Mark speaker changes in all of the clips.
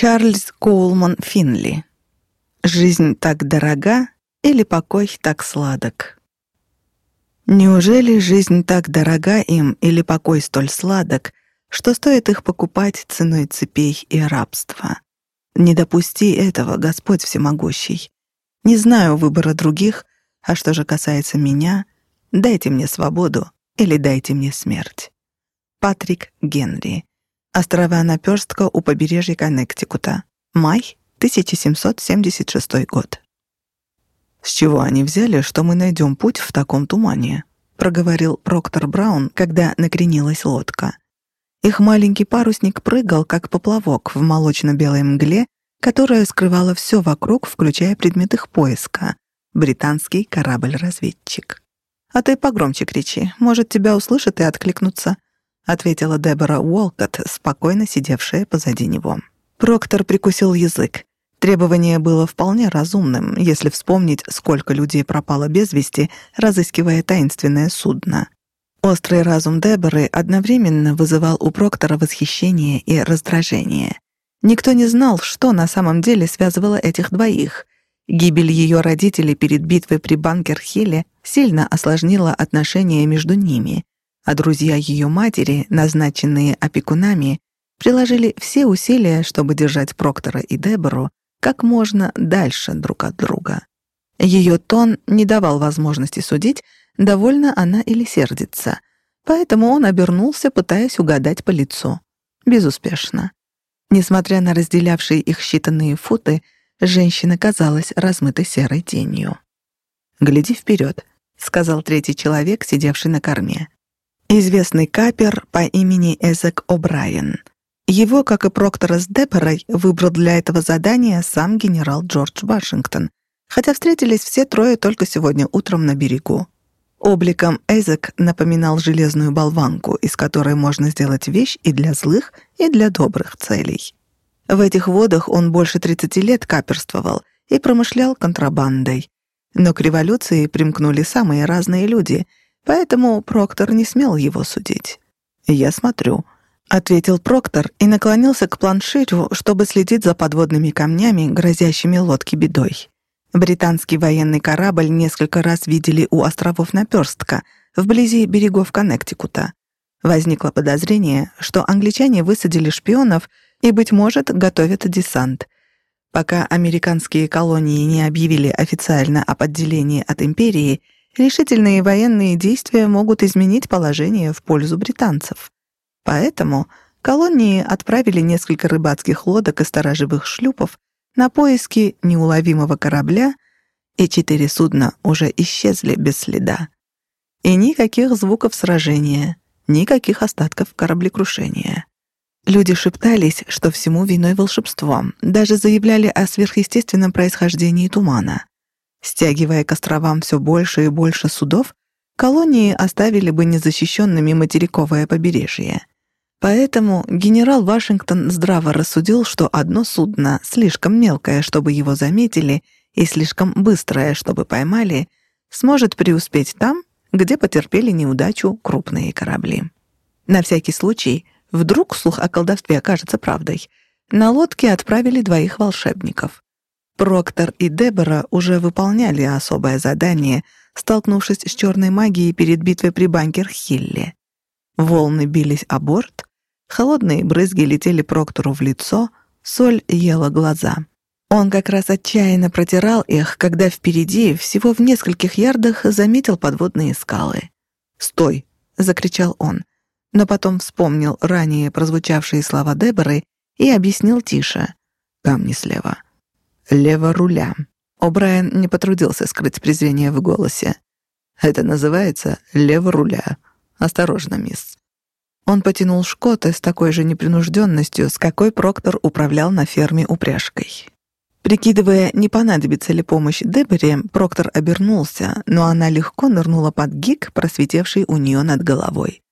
Speaker 1: Чарльз Коулман Финли. Жизнь так дорога или покой так сладок? Неужели жизнь так дорога им или покой столь сладок, что стоит их покупать ценой цепей и рабства? Не допусти этого, Господь Всемогущий. Не знаю выбора других, а что же касается меня, дайте мне свободу или дайте мне смерть. Патрик Генри. Острова Наперстка у побережья Коннектикута. Май 1776 год. «С чего они взяли, что мы найдем путь в таком тумане?» — проговорил Проктор Браун, когда накренилась лодка. Их маленький парусник прыгал, как поплавок в молочно-белой мгле, которая скрывала все вокруг, включая предмет их поиска — британский корабль-разведчик. «А ты погромче кричи, может, тебя услышат и откликнутся», — ответила Дебора Уолкотт, спокойно сидевшая позади него. Проктор прикусил язык. Требование было вполне разумным, если вспомнить, сколько людей пропало без вести, разыскивая таинственное судно. Острый разум Деборы одновременно вызывал у Проктора восхищение и раздражение. Никто не знал, что на самом деле связывало этих двоих. Гибель ее родителей перед битвой при Банкер-Хилле сильно осложнила отношения между ними, а друзья ее матери, назначенные опекунами, приложили все усилия, чтобы держать Проктора и Дебору как можно дальше друг от друга. Ее тон не давал возможности судить, довольна она или сердится, поэтому он обернулся, пытаясь угадать по лицу. Безуспешно. Несмотря на разделявшие их считанные футы, женщина казалась размытой серой тенью. «Гляди вперед», — сказал третий человек, сидевший на корме. Известный капер по имени Эзек О'Брайен. Его, как и Проктора с Депорой, выбрал для этого задания сам генерал Джордж Вашингтон, хотя встретились все трое только сегодня утром на берегу. Обликом Эзек напоминал железную болванку, из которой можно сделать вещь и для злых, и для добрых целей. В этих водах он больше 30 лет каперствовал и промышлял контрабандой. Но к революции примкнули самые разные люди, поэтому Проктор не смел его судить. «Я смотрю», — ответил Проктор и наклонился к планширю, чтобы следить за подводными камнями, грозящими лодке бедой. Британский военный корабль несколько раз видели у островов Наперстка, вблизи берегов Коннектикута. Возникло подозрение, что англичане высадили шпионов и, быть может, готовят десант. Пока американские колонии не объявили официально об отделении от империи, решительные военные действия могут изменить положение в пользу британцев. Поэтому колонии отправили несколько рыбацких лодок и сторожевых шлюпов на поиски неуловимого корабля, и четыре судна уже исчезли без следа. И никаких звуков сражения, никаких остатков кораблекрушения. Люди шептались, что всему виной волшебство, даже заявляли о сверхъестественном происхождении тумана. Стягивая к островам все больше и больше судов, колонии оставили бы незащищенными материковое побережье. Поэтому генерал Вашингтон здраво рассудил, что одно судно слишком мелкое, чтобы его заметили, и слишком быстрое, чтобы поймали, сможет преуспеть там, где потерпели неудачу крупные корабли. На всякий случай, вдруг слух о колдовстве окажется правдой, на лодке отправили двоих волшебников. Проктор и Дебора уже выполняли особое задание, столкнувшись с черной магией перед битвой при Банкер-Хилле. Волны бились о борт, Холодные брызги летели Проктору в лицо, соль ела глаза. Он как раз отчаянно протирал их, когда впереди, всего в нескольких ярдах, заметил подводные скалы. «Стой!» — закричал он, но потом вспомнил ранее прозвучавшие слова Деборы и объяснил тише. «Камни слева. Лево руля». О'Брайен не потрудился скрыть презрение в голосе. «Это называется лево руля. Осторожно, мисс. Он потянул Шкота с такой же непринужденностью, с какой Проктор управлял на ферме упряжкой. Прикидывая, не понадобится ли помощь Дебере, Проктор обернулся, но она легко нырнула под гик, просветевший у нее над головой.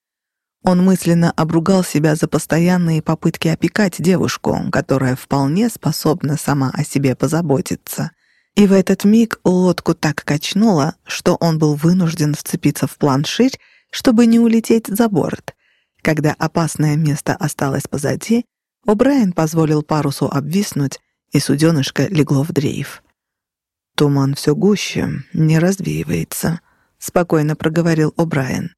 Speaker 1: Он мысленно обругал себя за постоянные попытки опекать девушку, которая вполне способна сама о себе позаботиться. И в этот миг лодку так качнуло, что он был вынужден вцепиться в планширь, чтобы не улететь за борт. Когда опасное место осталось позади, О'Брайен позволил парусу обвиснуть, и суденышко легло в дрейф. «Туман все гуще, не развеивается», — спокойно проговорил О'Брайен.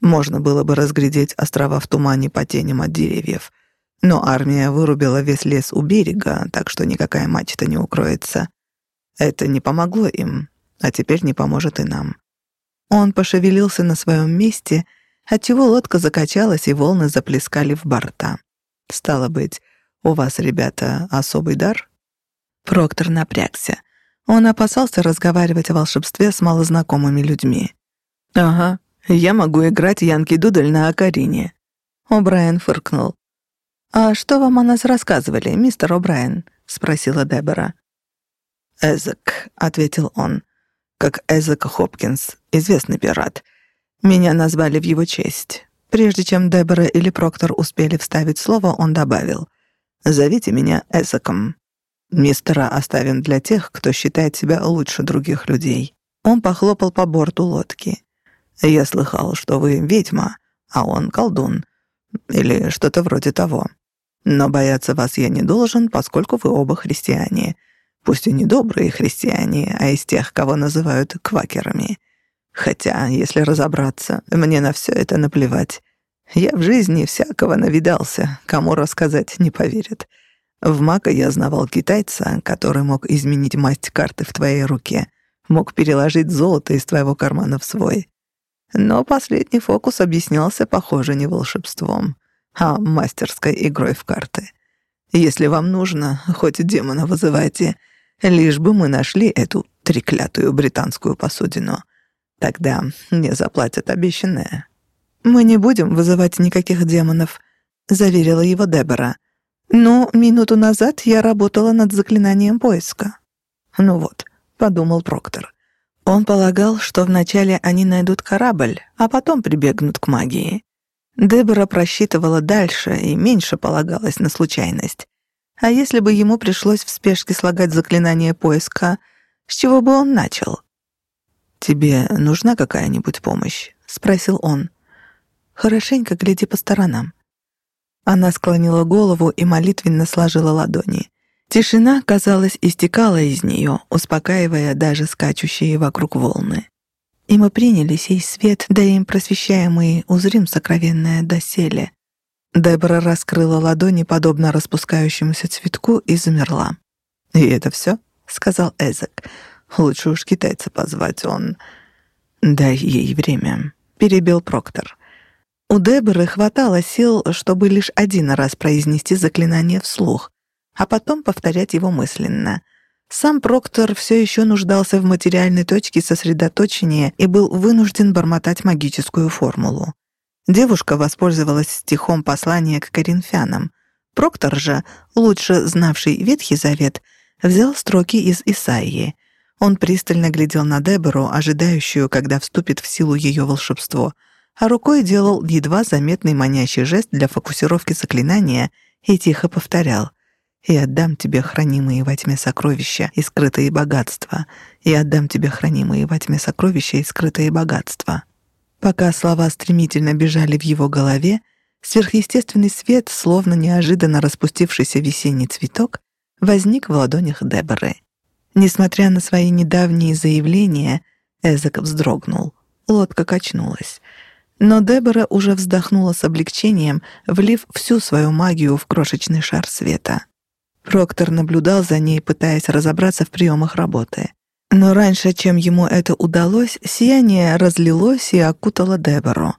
Speaker 1: «Можно было бы разглядеть острова в тумане по теням от деревьев, но армия вырубила весь лес у берега, так что никакая мачта не укроется. Это не помогло им, а теперь не поможет и нам». Он пошевелился на своем месте, отчего лодка закачалась и волны заплескали в борта. «Стало быть, у вас, ребята, особый дар?» Проктор напрягся. Он опасался разговаривать о волшебстве с малознакомыми людьми. «Ага, я могу играть Янки Дудель на Акарине». О'Брайен фыркнул. «А что вам о нас рассказывали, мистер О'Брайен?» — спросила Дебора. «Эзек», — ответил он, — «как Эзек Хопкинс, известный пират. Меня назвали в его честь. Прежде чем Дебора или Проктор успели вставить слово, он добавил, «Зовите меня Эзеком». Мистера оставим для тех, кто считает себя лучше других людей. Он похлопал по борту лодки. Я слыхал, что вы ведьма, а он колдун. Или что-то вроде того. Но бояться вас я не должен, поскольку вы оба христиане. Пусть и не добрые христиане, а из тех, кого называют квакерами. Хотя, если разобраться, мне на все это наплевать. Я в жизни всякого навидался, кому рассказать не поверят. В Мака я знавал китайца, который мог изменить масть карты в твоей руке, мог переложить золото из твоего кармана в свой. Но последний фокус объяснялся, похоже, не волшебством, а мастерской игрой в карты. Если вам нужно, хоть демона вызывайте, лишь бы мы нашли эту треклятую британскую посудину. Тогда мне заплатят обещанное. «Мы не будем вызывать никаких демонов», — заверила его Дебора. Но минуту назад я работала над заклинанием поиска. Ну вот, подумал Проктор. Он полагал, что вначале они найдут корабль, а потом прибегнут к магии. Дебора просчитывала дальше и меньше полагалась на случайность. А если бы ему пришлось в спешке слагать заклинание поиска, с чего бы он начал? «Тебе нужна какая-нибудь помощь?» — спросил он. «Хорошенько гляди по сторонам. Она склонила голову и молитвенно сложила ладони. Тишина, казалось, истекала из нее, успокаивая даже скачущие вокруг волны. И мы приняли сей свет, да им просвещаемый узрим сокровенное доселе. Дебора раскрыла ладони, подобно распускающемуся цветку, и замерла. «И это все?» — сказал Эзек. «Лучше уж китайца позвать он». «Дай ей время», — перебил Проктор. У Деборы хватало сил, чтобы лишь один раз произнести заклинание вслух, а потом повторять его мысленно. Сам Проктор все еще нуждался в материальной точке сосредоточения и был вынужден бормотать магическую формулу. Девушка воспользовалась стихом послания к коринфянам. Проктор же, лучше знавший Ветхий Завет, взял строки из Исаии. Он пристально глядел на Дебору, ожидающую, когда вступит в силу ее волшебство — а рукой делал едва заметный манящий жест для фокусировки заклинания и тихо повторял «И отдам тебе хранимые во тьме сокровища и скрытые богатства, и отдам тебе хранимые во тьме сокровища и скрытые богатства». Пока слова стремительно бежали в его голове, сверхъестественный свет, словно неожиданно распустившийся весенний цветок, возник в ладонях Деборы. Несмотря на свои недавние заявления, Эзек вздрогнул. Лодка качнулась. Но Дебора уже вздохнула с облегчением, влив всю свою магию в крошечный шар света. Проктор наблюдал за ней, пытаясь разобраться в приемах работы. Но раньше, чем ему это удалось, сияние разлилось и окутало Дебору.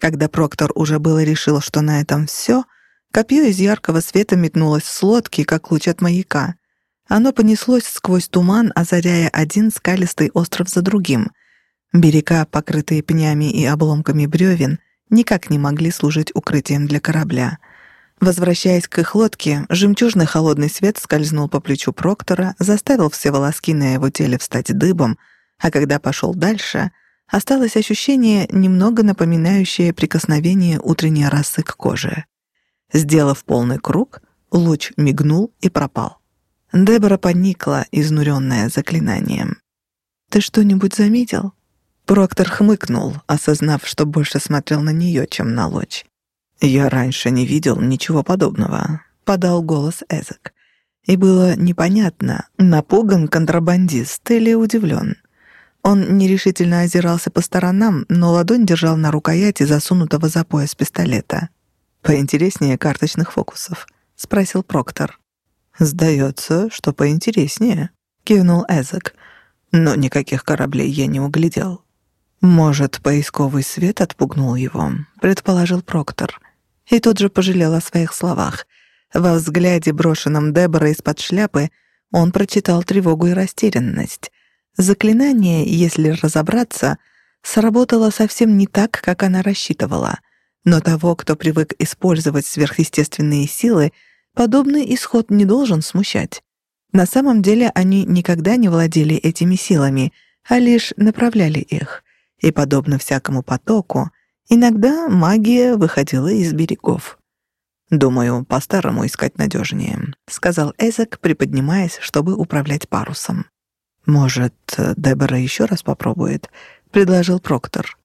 Speaker 1: Когда Проктор уже было решил, что на этом все, копье из яркого света метнулось с лодки, как луч от маяка. Оно понеслось сквозь туман, озаряя один скалистый остров за другим — Берега, покрытые пнями и обломками бревен, никак не могли служить укрытием для корабля. Возвращаясь к их лодке, жемчужный холодный свет скользнул по плечу Проктора, заставил все волоски на его теле встать дыбом, а когда пошел дальше, осталось ощущение, немного напоминающее прикосновение утренней росы к коже. Сделав полный круг, луч мигнул и пропал. Дебора поникла, изнуренная заклинанием. «Ты что-нибудь заметил?» Проктор хмыкнул, осознав, что больше смотрел на нее, чем на Лоч. «Я раньше не видел ничего подобного. подал голос Эзек. И было непонятно, напуган контрабандист или удивлен. Он нерешительно озирался по сторонам, но ладонь держал на рукояти засунутого за пояс пистолета. «Поинтереснее карточных фокусов?» — спросил Проктор. «Сдается, что поинтереснее», — кивнул Эзек. «Но никаких кораблей я не углядел». «Может, поисковый свет отпугнул его», — предположил Проктор. И тут же пожалел о своих словах. Во взгляде, брошенном Дебора из-под шляпы, он прочитал тревогу и растерянность. Заклинание, если разобраться, сработало совсем не так, как она рассчитывала. Но того, кто привык использовать сверхъестественные силы, подобный исход не должен смущать. На самом деле они никогда не владели этими силами, а лишь направляли их. И, подобно всякому потоку, иногда магия выходила из берегов. «Думаю, по-старому искать надежнее», — сказал Эзек, приподнимаясь, чтобы управлять парусом. «Может, Дебора еще раз попробует?» — предложил Проктор.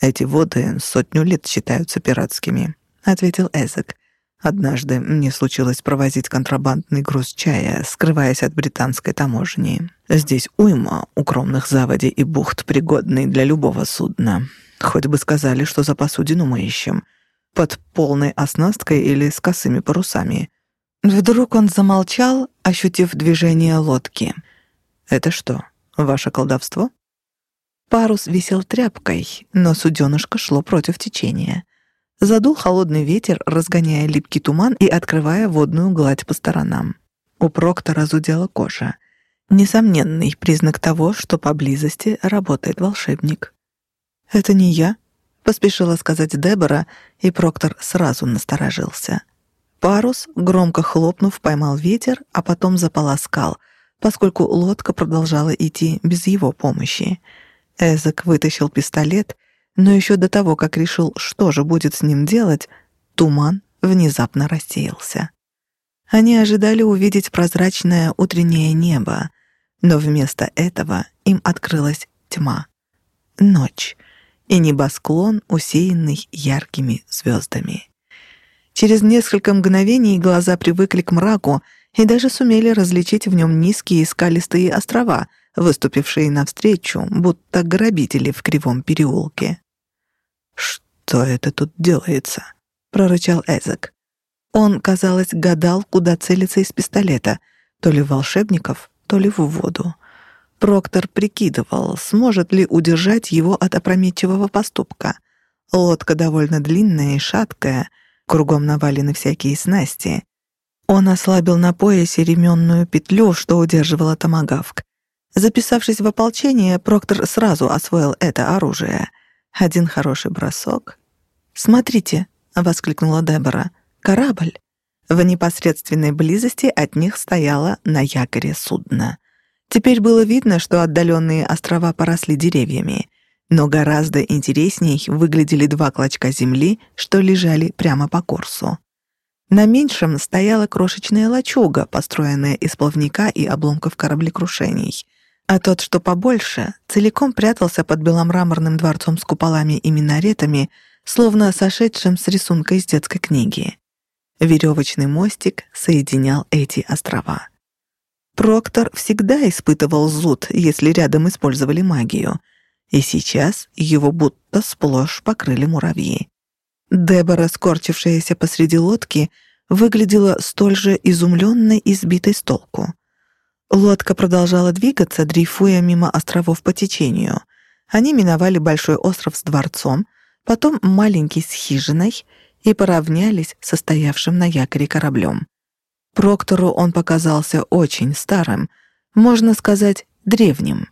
Speaker 1: «Эти воды сотню лет считаются пиратскими», — ответил Эзек. «Однажды мне случилось провозить контрабандный груз чая, скрываясь от британской таможни. Здесь уйма укромных заводей и бухт, пригодный для любого судна. Хоть бы сказали, что за посудину мы ищем. Под полной оснасткой или с косыми парусами». Вдруг он замолчал, ощутив движение лодки — «Это что, ваше колдовство?» Парус висел тряпкой, но суденышко шло против течения. Задул холодный ветер, разгоняя липкий туман и открывая водную гладь по сторонам. У Проктора зудела кожа. Несомненный признак того, что поблизости работает волшебник. «Это не я», — поспешила сказать Дебора, и Проктор сразу насторожился. Парус, громко хлопнув, поймал ветер, а потом заполоскал — поскольку лодка продолжала идти без его помощи. Эзек вытащил пистолет, но еще до того, как решил, что же будет с ним делать, туман внезапно рассеялся. Они ожидали увидеть прозрачное утреннее небо, но вместо этого им открылась тьма. Ночь и небосклон, усеянный яркими звездами. Через несколько мгновений глаза привыкли к мраку, и даже сумели различить в нем низкие скалистые острова, выступившие навстречу, будто грабители в кривом переулке. «Что это тут делается?» — прорычал Эзек. Он, казалось, гадал, куда целиться из пистолета, то ли в волшебников, то ли в воду. Проктор прикидывал, сможет ли удержать его от опрометчивого поступка. Лодка довольно длинная и шаткая, кругом навалены всякие снасти, он ослабил на поясе ременную петлю, что удерживала томагавк. Записавшись в ополчение, Проктор сразу освоил это оружие. Один хороший бросок. «Смотрите!» — воскликнула Дебора. «Корабль!» В непосредственной близости от них стояло на якоре судно. Теперь было видно, что отдаленные острова поросли деревьями, но гораздо интересней выглядели два клочка земли, что лежали прямо по курсу. На меньшем стояла крошечная лачуга, построенная из плавника и обломков кораблекрушений, а тот, что побольше, целиком прятался под беломраморным дворцом с куполами и минаретами, словно сошедшим с рисунка из детской книги. Веревочный мостик соединял эти острова. Проктор всегда испытывал зуд, если рядом использовали магию, и сейчас его будто сплошь покрыли муравьи. Дебора, скорчившаяся посреди лодки, выглядела столь же изумленной и сбитой с толку. Лодка продолжала двигаться, дрейфуя мимо островов по течению. Они миновали большой остров с дворцом, потом маленький с хижиной и поравнялись со стоявшим на якоре кораблем. Проктору он показался очень старым, можно сказать, древним.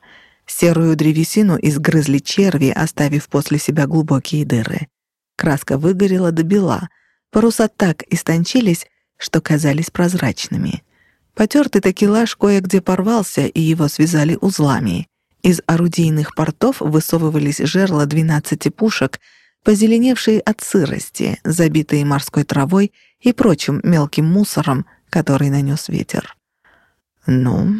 Speaker 1: Серую древесину изгрызли черви, оставив после себя глубокие дыры. Краска выгорела до бела, паруса так истончились, что казались прозрачными. Потертый такелаж кое-где порвался, и его связали узлами. Из орудийных портов высовывались жерла двенадцати пушек, позеленевшие от сырости, забитые морской травой и прочим мелким мусором, который нанес ветер. «Ну,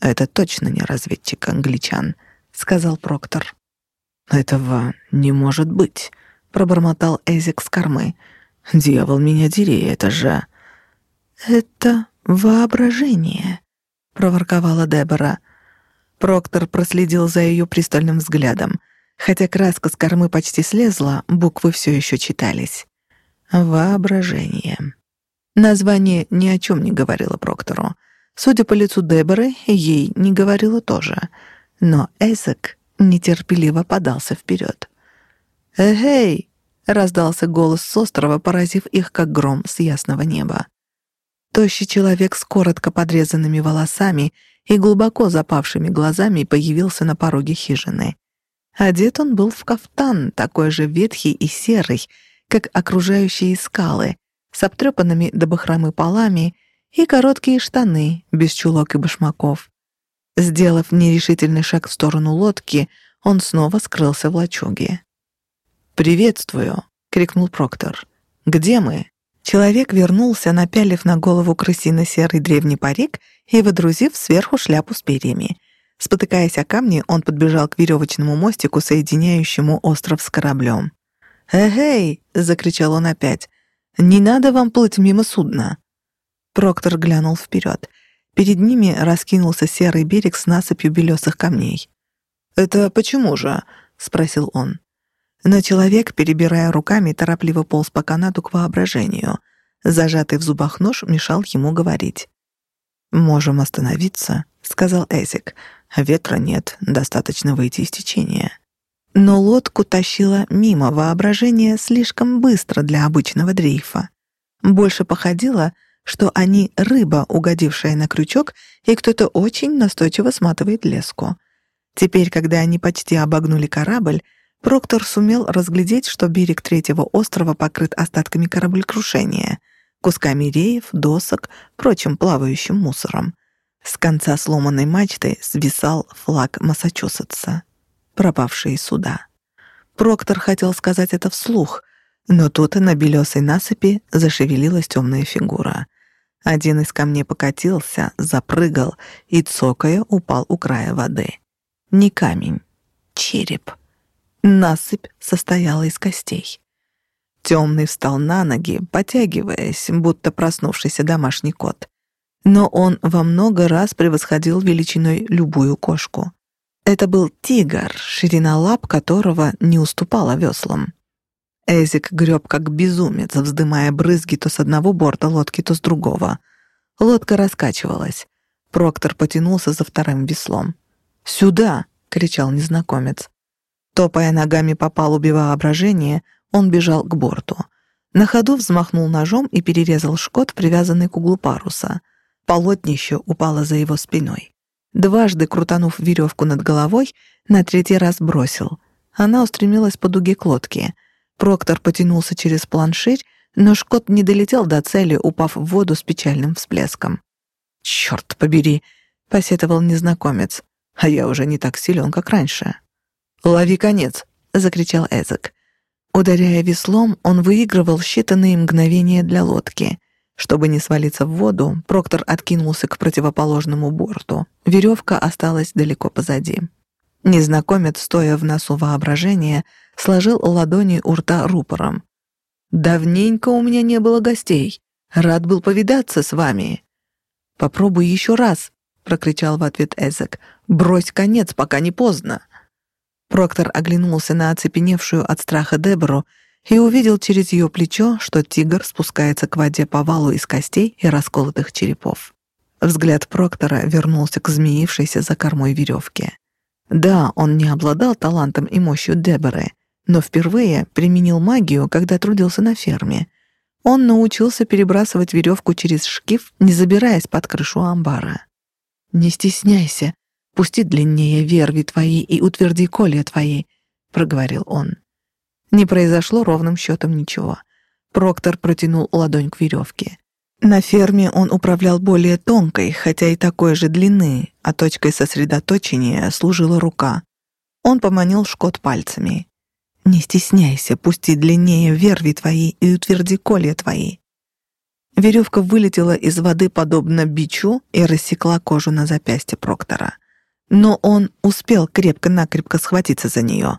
Speaker 1: это точно не разведчик англичан», — сказал Проктор. «Этого не может быть», — пробормотал Эзик с кормы. «Дьявол, меня дери, это же...» «Это воображение», — проворковала Дебора. Проктор проследил за ее пристальным взглядом. Хотя краска с кормы почти слезла, буквы все еще читались. Воображение. Название ни о чем не говорило Проктору. Судя по лицу Деборы, ей не говорило тоже. Но Эзек нетерпеливо подался вперед. «Эй!» — раздался голос с острова, поразив их, как гром с ясного неба. Тощий человек с коротко подрезанными волосами и глубоко запавшими глазами появился на пороге хижины. Одет он был в кафтан, такой же ветхий и серый, как окружающие скалы, с обтрепанными до бахромы полами и короткие штаны, без чулок и башмаков. Сделав нерешительный шаг в сторону лодки, он снова скрылся в лачуге. «Приветствую!» — крикнул Проктор. «Где мы?» Человек вернулся, напялив на голову крысино-серый древний парик и водрузив сверху шляпу с перьями. Спотыкаясь о камни, он подбежал к веревочному мостику, соединяющему остров с кораблем. «Эгей!» — закричал он опять. «Не надо вам плыть мимо судна!» Проктор глянул вперед. Перед ними раскинулся серый берег с насыпью белесых камней. «Это почему же?» — спросил он. Но человек, перебирая руками, торопливо полз по канату к воображению. Зажатый в зубах нож мешал ему говорить. «Можем остановиться», — сказал Эзик. «Ветра нет, достаточно выйти из течения». Но лодку тащило мимо воображения слишком быстро для обычного дрейфа. Больше походило, что они рыба, угодившая на крючок, и кто-то очень настойчиво сматывает леску. Теперь, когда они почти обогнули корабль, Проктор сумел разглядеть, что берег третьего острова покрыт остатками кораблекрушения, кусками реев, досок, прочим плавающим мусором. С конца сломанной мачты свисал флаг Массачусетса. Пропавшие суда. Проктор хотел сказать это вслух, но тут на белесой насыпи зашевелилась темная фигура. Один из камней покатился, запрыгал и, цокая, упал у края воды. Не камень, череп. Насыпь состояла из костей. Темный встал на ноги, потягиваясь, будто проснувшийся домашний кот. Но он во много раз превосходил величиной любую кошку. Это был тигр, ширина лап которого не уступала веслам. Эзик греб как безумец, вздымая брызги то с одного борта лодки, то с другого. Лодка раскачивалась. Проктор потянулся за вторым веслом. «Сюда!» — кричал незнакомец. Топая ногами по палубе воображения, он бежал к борту. На ходу взмахнул ножом и перерезал шкот, привязанный к углу паруса. Полотнище упало за его спиной. Дважды крутанув веревку над головой, на третий раз бросил. Она устремилась по дуге к лодке. Проктор потянулся через планширь, но шкот не долетел до цели, упав в воду с печальным всплеском. «Чёрт побери!» — посетовал незнакомец. «А я уже не так силен, как раньше». «Лови конец!» — закричал Эзек. Ударяя веслом, он выигрывал считанные мгновения для лодки. Чтобы не свалиться в воду, Проктор откинулся к противоположному борту. Веревка осталась далеко позади. Незнакомец, стоя в носу воображения, сложил ладони у рта рупором. «Давненько у меня не было гостей. Рад был повидаться с вами». «Попробуй еще раз», — прокричал в ответ Эзек. «Брось конец, пока не поздно». Проктор оглянулся на оцепеневшую от страха Дебору и увидел через ее плечо, что тигр спускается к воде по валу из костей и расколотых черепов. Взгляд Проктора вернулся к змеившейся за кормой веревке. Да, он не обладал талантом и мощью Деборы, но впервые применил магию, когда трудился на ферме. Он научился перебрасывать веревку через шкив, не забираясь под крышу амбара. «Не стесняйся», Пусти длиннее верви твои и утверди коле твои», — проговорил он. Не произошло ровным счетом ничего. Проктор протянул ладонь к веревке. На ферме он управлял более тонкой, хотя и такой же длины, а точкой сосредоточения служила рука. Он поманил шкот пальцами. «Не стесняйся, пусти длиннее верви твои и утверди коле твои». Веревка вылетела из воды подобно бичу и рассекла кожу на запястье Проктора. Но он успел крепко-накрепко схватиться за нее.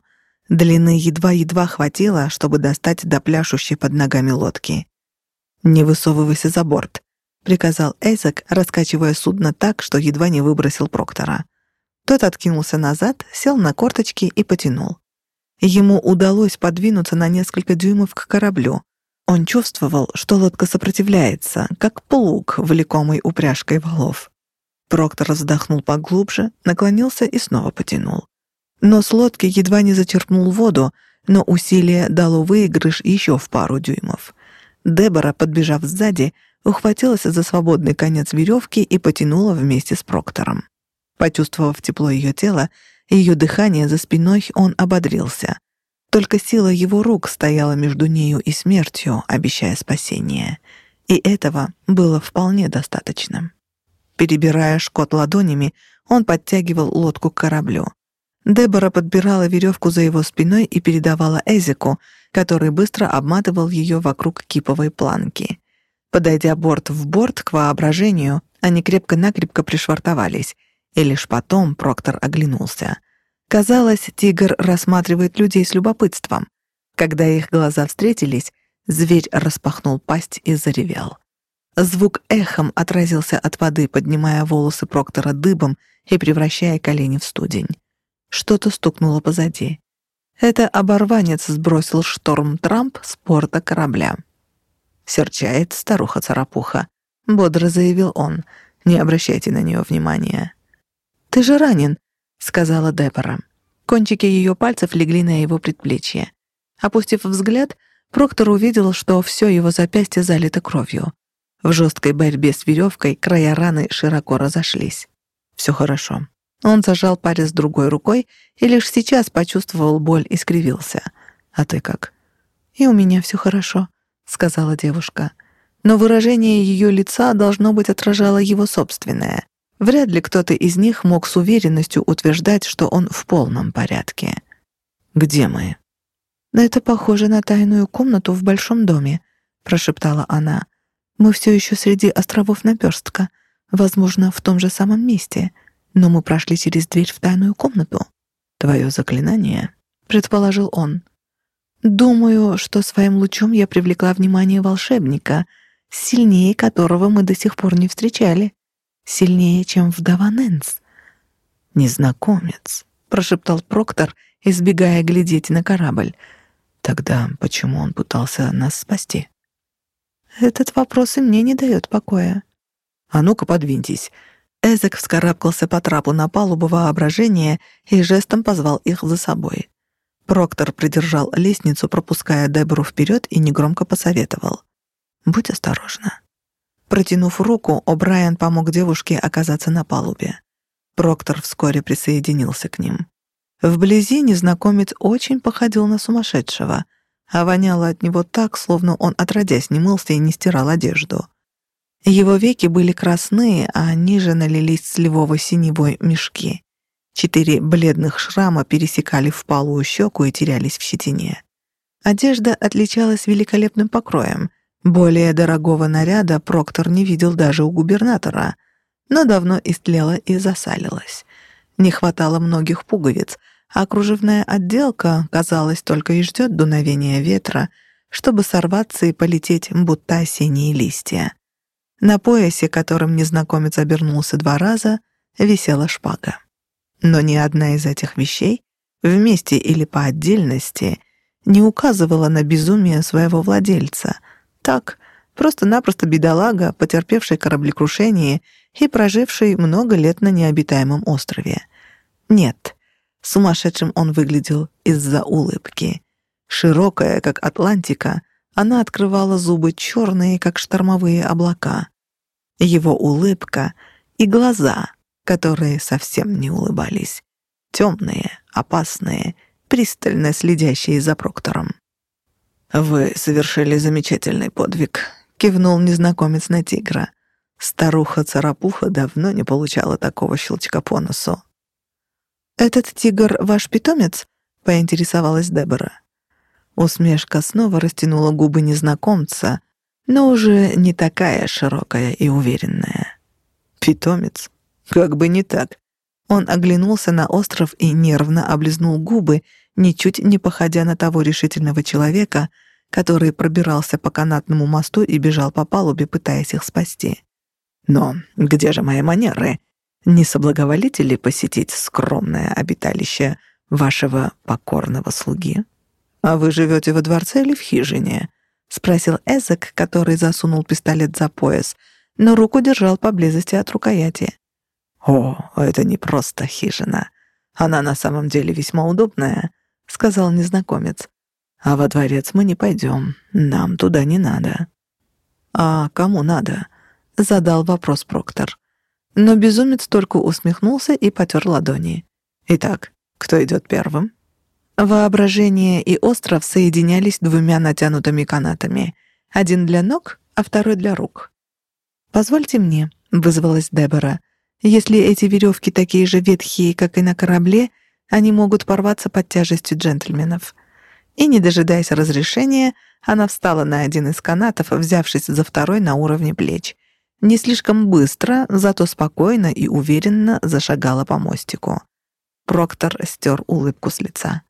Speaker 1: Длины едва-едва хватило, чтобы достать до пляшущей под ногами лодки. «Не высовывайся за борт», — приказал Эйзек, раскачивая судно так, что едва не выбросил Проктора. Тот откинулся назад, сел на корточки и потянул. Ему удалось подвинуться на несколько дюймов к кораблю. Он чувствовал, что лодка сопротивляется, как плуг, влекомый упряжкой валов. Проктор вздохнул поглубже, наклонился и снова потянул. Но с лодки едва не зачерпнул воду, но усилие дало выигрыш еще в пару дюймов. Дебора, подбежав сзади, ухватилась за свободный конец веревки и потянула вместе с Проктором. Почувствовав тепло ее тела, ее дыхание за спиной, он ободрился. Только сила его рук стояла между нею и смертью, обещая спасение. И этого было вполне достаточно. Перебирая шкот ладонями, он подтягивал лодку к кораблю. Дебора подбирала веревку за его спиной и передавала Эзику, который быстро обматывал ее вокруг киповой планки. Подойдя борт в борт к воображению, они крепко-накрепко пришвартовались, и лишь потом Проктор оглянулся. Казалось, тигр рассматривает людей с любопытством. Когда их глаза встретились, зверь распахнул пасть и заревел. Звук эхом отразился от воды, поднимая волосы Проктора дыбом и превращая колени в студень. Что-то стукнуло позади. Это оборванец сбросил шторм Трамп с порта корабля. Серчает старуха-царапуха. Бодро заявил он. Не обращайте на нее внимания. «Ты же ранен», — сказала Дебора. Кончики ее пальцев легли на его предплечье. Опустив взгляд, Проктор увидел, что все его запястье залито кровью. В жесткой борьбе с веревкой края раны широко разошлись. Все хорошо. Он зажал палец другой рукой и лишь сейчас почувствовал боль и скривился. «А ты как?» «И у меня все хорошо», — сказала девушка. Но выражение ее лица должно быть отражало его собственное. Вряд ли кто-то из них мог с уверенностью утверждать, что он в полном порядке. «Где мы?» «Это похоже на тайную комнату в большом доме», — прошептала она. «Мы все еще среди островов Наперстка, возможно, в том же самом месте» но мы прошли через дверь в тайную комнату. Твое заклинание, предположил он. Думаю, что своим лучом я привлекла внимание волшебника, сильнее которого мы до сих пор не встречали, сильнее, чем вдова Нэнс. Незнакомец, прошептал Проктор, избегая глядеть на корабль. Тогда почему он пытался нас спасти? Этот вопрос и мне не дает покоя. А ну-ка, подвиньтесь. Эзек вскарабкался по трапу на палубу воображения и жестом позвал их за собой. Проктор придержал лестницу, пропуская Дебру вперед и негромко посоветовал. «Будь осторожна». Протянув руку, О'Брайен помог девушке оказаться на палубе. Проктор вскоре присоединился к ним. Вблизи незнакомец очень походил на сумасшедшего, а воняло от него так, словно он отродясь не мылся и не стирал одежду. Его веки были красные, а ниже налились сливово-синевой мешки. Четыре бледных шрама пересекали впалую щеку и терялись в щетине. Одежда отличалась великолепным покроем. Более дорогого наряда Проктор не видел даже у губернатора, но давно истлела и засалилась. Не хватало многих пуговиц, а кружевная отделка, казалось, только и ждет дуновения ветра, чтобы сорваться и полететь, будто осенние листья. На поясе, которым незнакомец обернулся два раза, висела шпага. Но ни одна из этих вещей, вместе или по отдельности, не указывала на безумие своего владельца. Так, просто-напросто бедолага, потерпевший кораблекрушение и проживший много лет на необитаемом острове. Нет, сумасшедшим он выглядел из-за улыбки. Широкая, как Атлантика, она открывала зубы черные, как штормовые облака. Его улыбка и глаза, которые совсем не улыбались. Темные, опасные, пристально следящие за Проктором. «Вы совершили замечательный подвиг», — кивнул незнакомец на тигра. Старуха-царапуха давно не получала такого щелчка по носу. «Этот тигр ваш питомец?» — поинтересовалась Дебора. Усмешка снова растянула губы незнакомца, но уже не такая широкая и уверенная. Питомец? Как бы не так. Он оглянулся на остров и нервно облизнул губы, ничуть не походя на того решительного человека, который пробирался по канатному мосту и бежал по палубе, пытаясь их спасти. Но где же мои манеры? Не соблаговолите ли посетить скромное обиталище вашего покорного слуги? А вы живете во дворце или в хижине? Спросил Эзек, который засунул пистолет за пояс, но руку держал поблизости от рукояти. «О, это не просто хижина. Она на самом деле весьма удобная», — сказал незнакомец. «А во дворец мы не пойдем. Нам туда не надо». «А кому надо?» — задал вопрос Проктор. Но безумец только усмехнулся и потер ладони. «Итак, кто идет первым?» Воображение и остров соединялись двумя натянутыми канатами. Один для ног, а второй для рук. «Позвольте мне», — вызвалась Дебора. «Если эти веревки такие же ветхие, как и на корабле, они могут порваться под тяжестью джентльменов». И, не дожидаясь разрешения, она встала на один из канатов, взявшись за второй на уровне плеч. Не слишком быстро, зато спокойно и уверенно зашагала по мостику. Проктор стер улыбку с лица.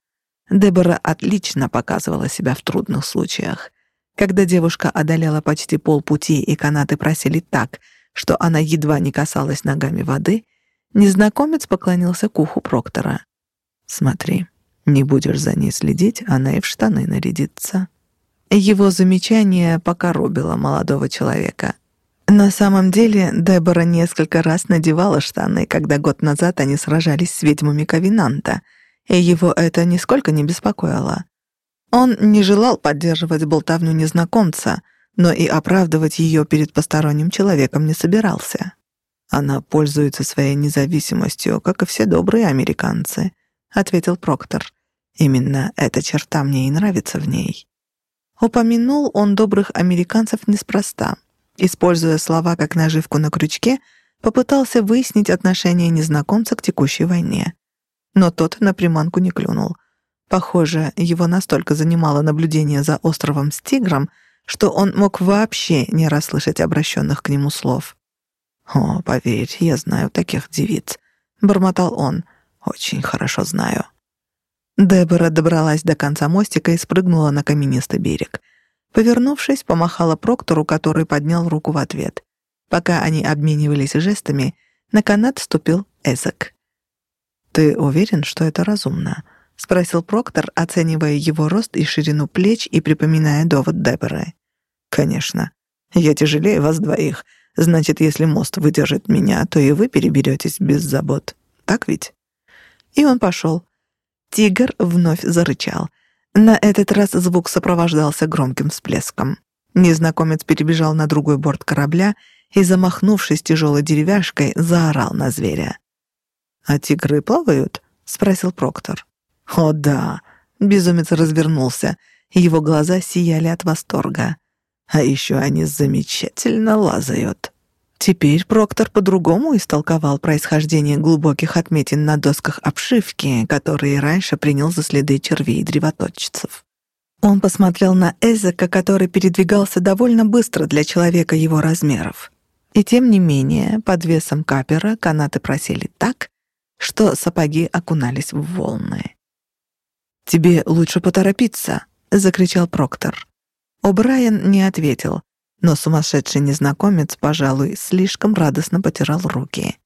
Speaker 1: Дебора отлично показывала себя в трудных случаях. Когда девушка одолела почти полпути и канаты просели так, что она едва не касалась ногами воды, незнакомец поклонился к уху Проктора. «Смотри, не будешь за ней следить, она и в штаны нарядится». Его замечание покоробило молодого человека. На самом деле, Дебора несколько раз надевала штаны, когда год назад они сражались с ведьмами Ковенанта, и его это нисколько не беспокоило. Он не желал поддерживать болтовню незнакомца, но и оправдывать ее перед посторонним человеком не собирался. «Она пользуется своей независимостью, как и все добрые американцы», — ответил Проктор. «Именно эта черта мне и нравится в ней». Упомянул он добрых американцев неспроста — Используя слова как наживку на крючке, попытался выяснить отношение незнакомца к текущей войне. Но тот на приманку не клюнул. Похоже, его настолько занимало наблюдение за островом с тигром, что он мог вообще не расслышать обращенных к нему слов. «О, поверь, я знаю таких девиц», — бормотал он. «Очень хорошо знаю». Дебора добралась до конца мостика и спрыгнула на каменистый берег. Повернувшись, помахала Проктору, который поднял руку в ответ. Пока они обменивались жестами, на канат ступил Эзек. «Ты уверен, что это разумно?» — спросил Проктор, оценивая его рост и ширину плеч и припоминая довод Деборы. «Конечно. Я тяжелее вас двоих. Значит, если мост выдержит меня, то и вы переберетесь без забот. Так ведь?» И он пошел. Тигр вновь зарычал. На этот раз звук сопровождался громким всплеском. Незнакомец перебежал на другой борт корабля и, замахнувшись тяжелой деревяшкой, заорал на зверя. «А тигры плавают?» — спросил Проктор. «О да!» — безумец развернулся, его глаза сияли от восторга. «А еще они замечательно лазают!» Теперь Проктор по-другому истолковал происхождение глубоких отметин на досках обшивки, которые раньше принял за следы червей и древоточцев. Он посмотрел на Эзека, который передвигался довольно быстро для человека его размеров. И тем не менее, под весом капера канаты просели так, что сапоги окунались в волны. «Тебе лучше поторопиться», — закричал Проктор. О'Брайен не ответил, но сумасшедший незнакомец, пожалуй, слишком радостно потирал руки.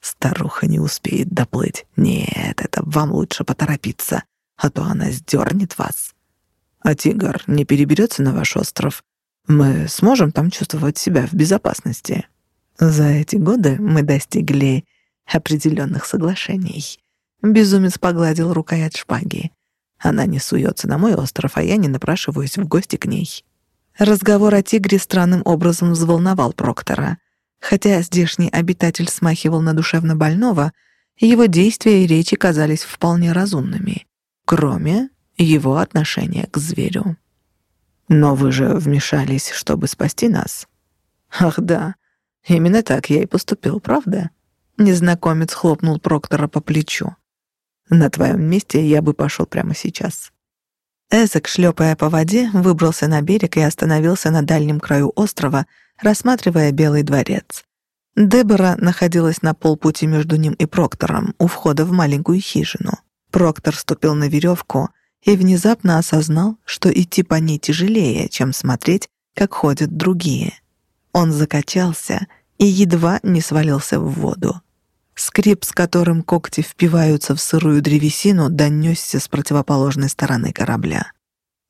Speaker 1: Старуха не успеет доплыть. Нет, это вам лучше поторопиться, а то она сдернет вас. А тигр не переберется на ваш остров? Мы сможем там чувствовать себя в безопасности. За эти годы мы достигли определенных соглашений. Безумец погладил рукоять шпаги. Она не суется на мой остров, а я не напрашиваюсь в гости к ней. Разговор о тигре странным образом взволновал Проктора. Хотя здешний обитатель смахивал на душевно больного, его действия и речи казались вполне разумными, кроме его отношения к зверю. «Но вы же вмешались, чтобы спасти нас». «Ах да, именно так я и поступил, правда?» Незнакомец хлопнул Проктора по плечу. «На твоем месте я бы пошел прямо сейчас». Эзек, шлепая по воде, выбрался на берег и остановился на дальнем краю острова, рассматривая Белый дворец. Дебора находилась на полпути между ним и Проктором, у входа в маленькую хижину. Проктор ступил на веревку и внезапно осознал, что идти по ней тяжелее, чем смотреть, как ходят другие. Он закачался и едва не свалился в воду. Скрип, с которым когти впиваются в сырую древесину, донесся с противоположной стороны корабля.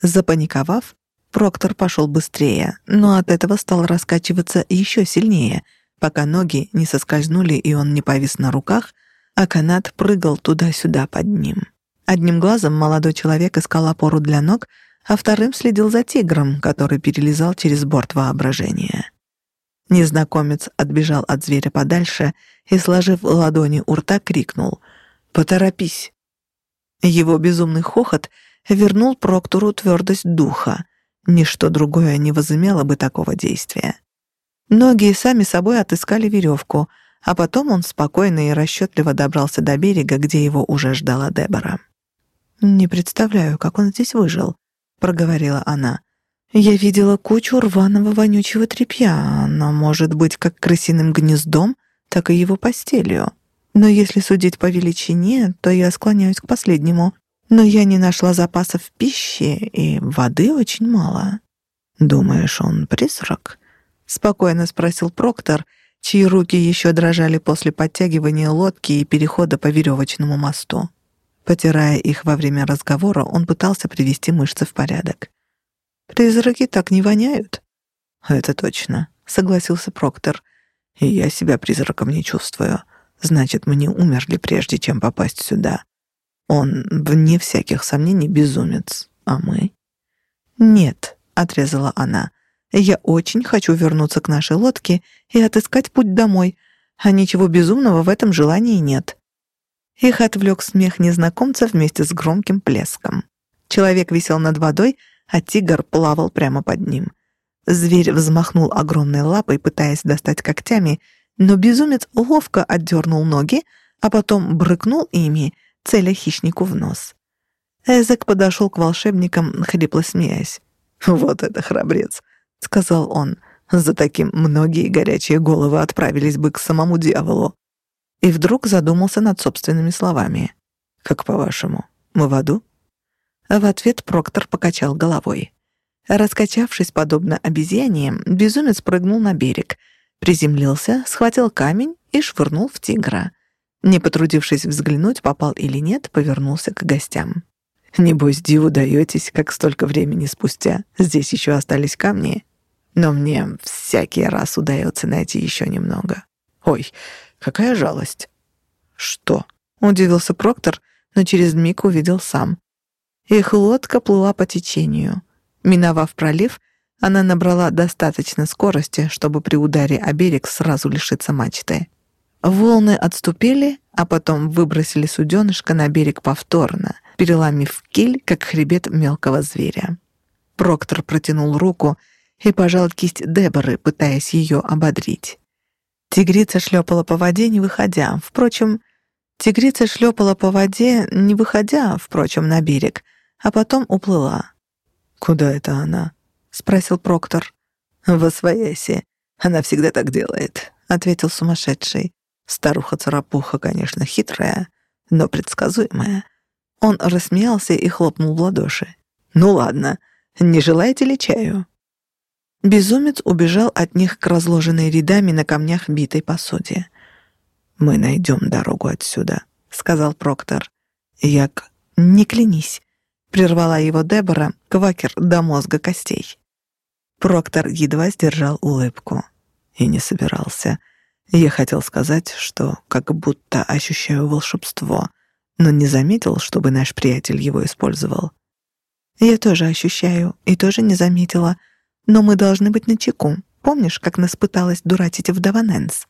Speaker 1: Запаниковав, Проктор пошел быстрее, но от этого стал раскачиваться еще сильнее, пока ноги не соскользнули и он не повис на руках, а канат прыгал туда-сюда под ним. Одним глазом молодой человек искал опору для ног, а вторым следил за тигром, который перелезал через борт воображения. Незнакомец отбежал от зверя подальше и, сложив ладони у рта, крикнул «Поторопись!». Его безумный хохот вернул Проктору твердость духа. Ничто другое не возымело бы такого действия. Ноги сами собой отыскали веревку, а потом он спокойно и расчетливо добрался до берега, где его уже ждала Дебора. «Не представляю, как он здесь выжил», — проговорила она. Я видела кучу рваного вонючего тряпья, но может быть как крысиным гнездом, так и его постелью. Но если судить по величине, то я склоняюсь к последнему. Но я не нашла запасов пищи, и воды очень мало. «Думаешь, он призрак?» — спокойно спросил Проктор, чьи руки еще дрожали после подтягивания лодки и перехода по веревочному мосту. Потирая их во время разговора, он пытался привести мышцы в порядок. Призраки так не воняют. Это точно, согласился Проктор. И я себя призраком не чувствую. Значит, мы не умерли прежде, чем попасть сюда. Он, вне всяких сомнений, безумец. А мы? Нет, отрезала она. Я очень хочу вернуться к нашей лодке и отыскать путь домой, а ничего безумного в этом желании нет. Их отвлек смех незнакомца вместе с громким плеском. Человек висел над водой, а тигр плавал прямо под ним. Зверь взмахнул огромной лапой, пытаясь достать когтями, но безумец ловко отдернул ноги, а потом брыкнул ими, целя хищнику в нос. Эзек подошел к волшебникам, хрипло смеясь. «Вот это храбрец!» — сказал он. «За таким многие горячие головы отправились бы к самому дьяволу». И вдруг задумался над собственными словами. «Как по-вашему, мы в аду?» В ответ Проктор покачал головой. Раскачавшись подобно обезьяне, безумец прыгнул на берег, приземлился, схватил камень и швырнул в тигра. Не потрудившись взглянуть, попал или нет, повернулся к гостям. «Небось, диву даетесь, как столько времени спустя. Здесь еще остались камни. Но мне всякий раз удается найти еще немного. Ой, какая жалость!» «Что?» — удивился Проктор, но через миг увидел сам. Их лодка плыла по течению. Миновав пролив, она набрала достаточно скорости, чтобы при ударе о берег сразу лишиться мачты. Волны отступили, а потом выбросили суденышко на берег повторно, переломив киль, как хребет мелкого зверя. Проктор протянул руку и пожал кисть Деборы, пытаясь ее ободрить. Тигрица шлепала по воде, не выходя. Впрочем, тигрица шлепала по воде, не выходя, впрочем, на берег — а потом уплыла. «Куда это она?» — спросил Проктор. «В Освояси. Она всегда так делает», — ответил сумасшедший. Старуха-царапуха, конечно, хитрая, но предсказуемая. Он рассмеялся и хлопнул в ладоши. «Ну ладно, не желаете ли чаю?» Безумец убежал от них к разложенной рядами на камнях битой посуде. «Мы найдем дорогу отсюда», — сказал Проктор. «Як, не клянись», Прервала его Дебора, квакер до мозга костей. Проктор едва сдержал улыбку. И не собирался. Я хотел сказать, что как будто ощущаю волшебство, но не заметил, чтобы наш приятель его использовал. Я тоже ощущаю и тоже не заметила, но мы должны быть начеку. Помнишь, как нас пыталась дурачить вдова Нэнс?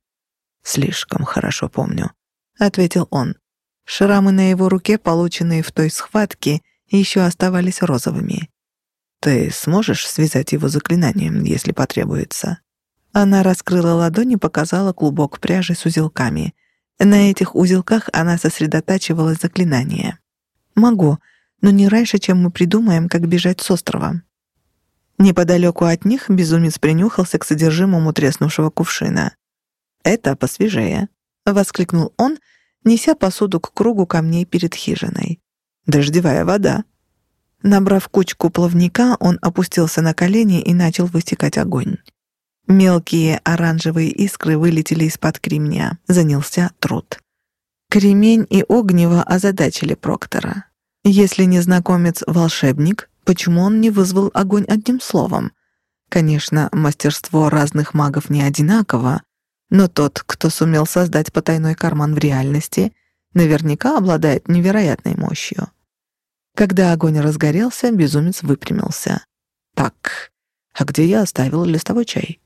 Speaker 1: Слишком хорошо помню, ответил он. Шрамы на его руке, полученные в той схватке, еще оставались розовыми. Ты сможешь связать его заклинанием, если потребуется?» Она раскрыла ладонь и показала клубок пряжи с узелками. На этих узелках она сосредотачивала заклинание. «Могу, но не раньше, чем мы придумаем, как бежать с острова». Неподалеку от них безумец принюхался к содержимому треснувшего кувшина. «Это посвежее», — воскликнул он, неся посуду к кругу камней перед хижиной. Дождевая вода. Набрав кучку плавника, он опустился на колени и начал высекать огонь. Мелкие оранжевые искры вылетели из-под кремня. Занялся труд. Кремень и огнево озадачили Проктора. Если незнакомец — волшебник, почему он не вызвал огонь одним словом? Конечно, мастерство разных магов не одинаково, но тот, кто сумел создать потайной карман в реальности, наверняка обладает невероятной мощью. Когда огонь разгорелся, безумец выпрямился. «Так, а где я оставил листовой чай?»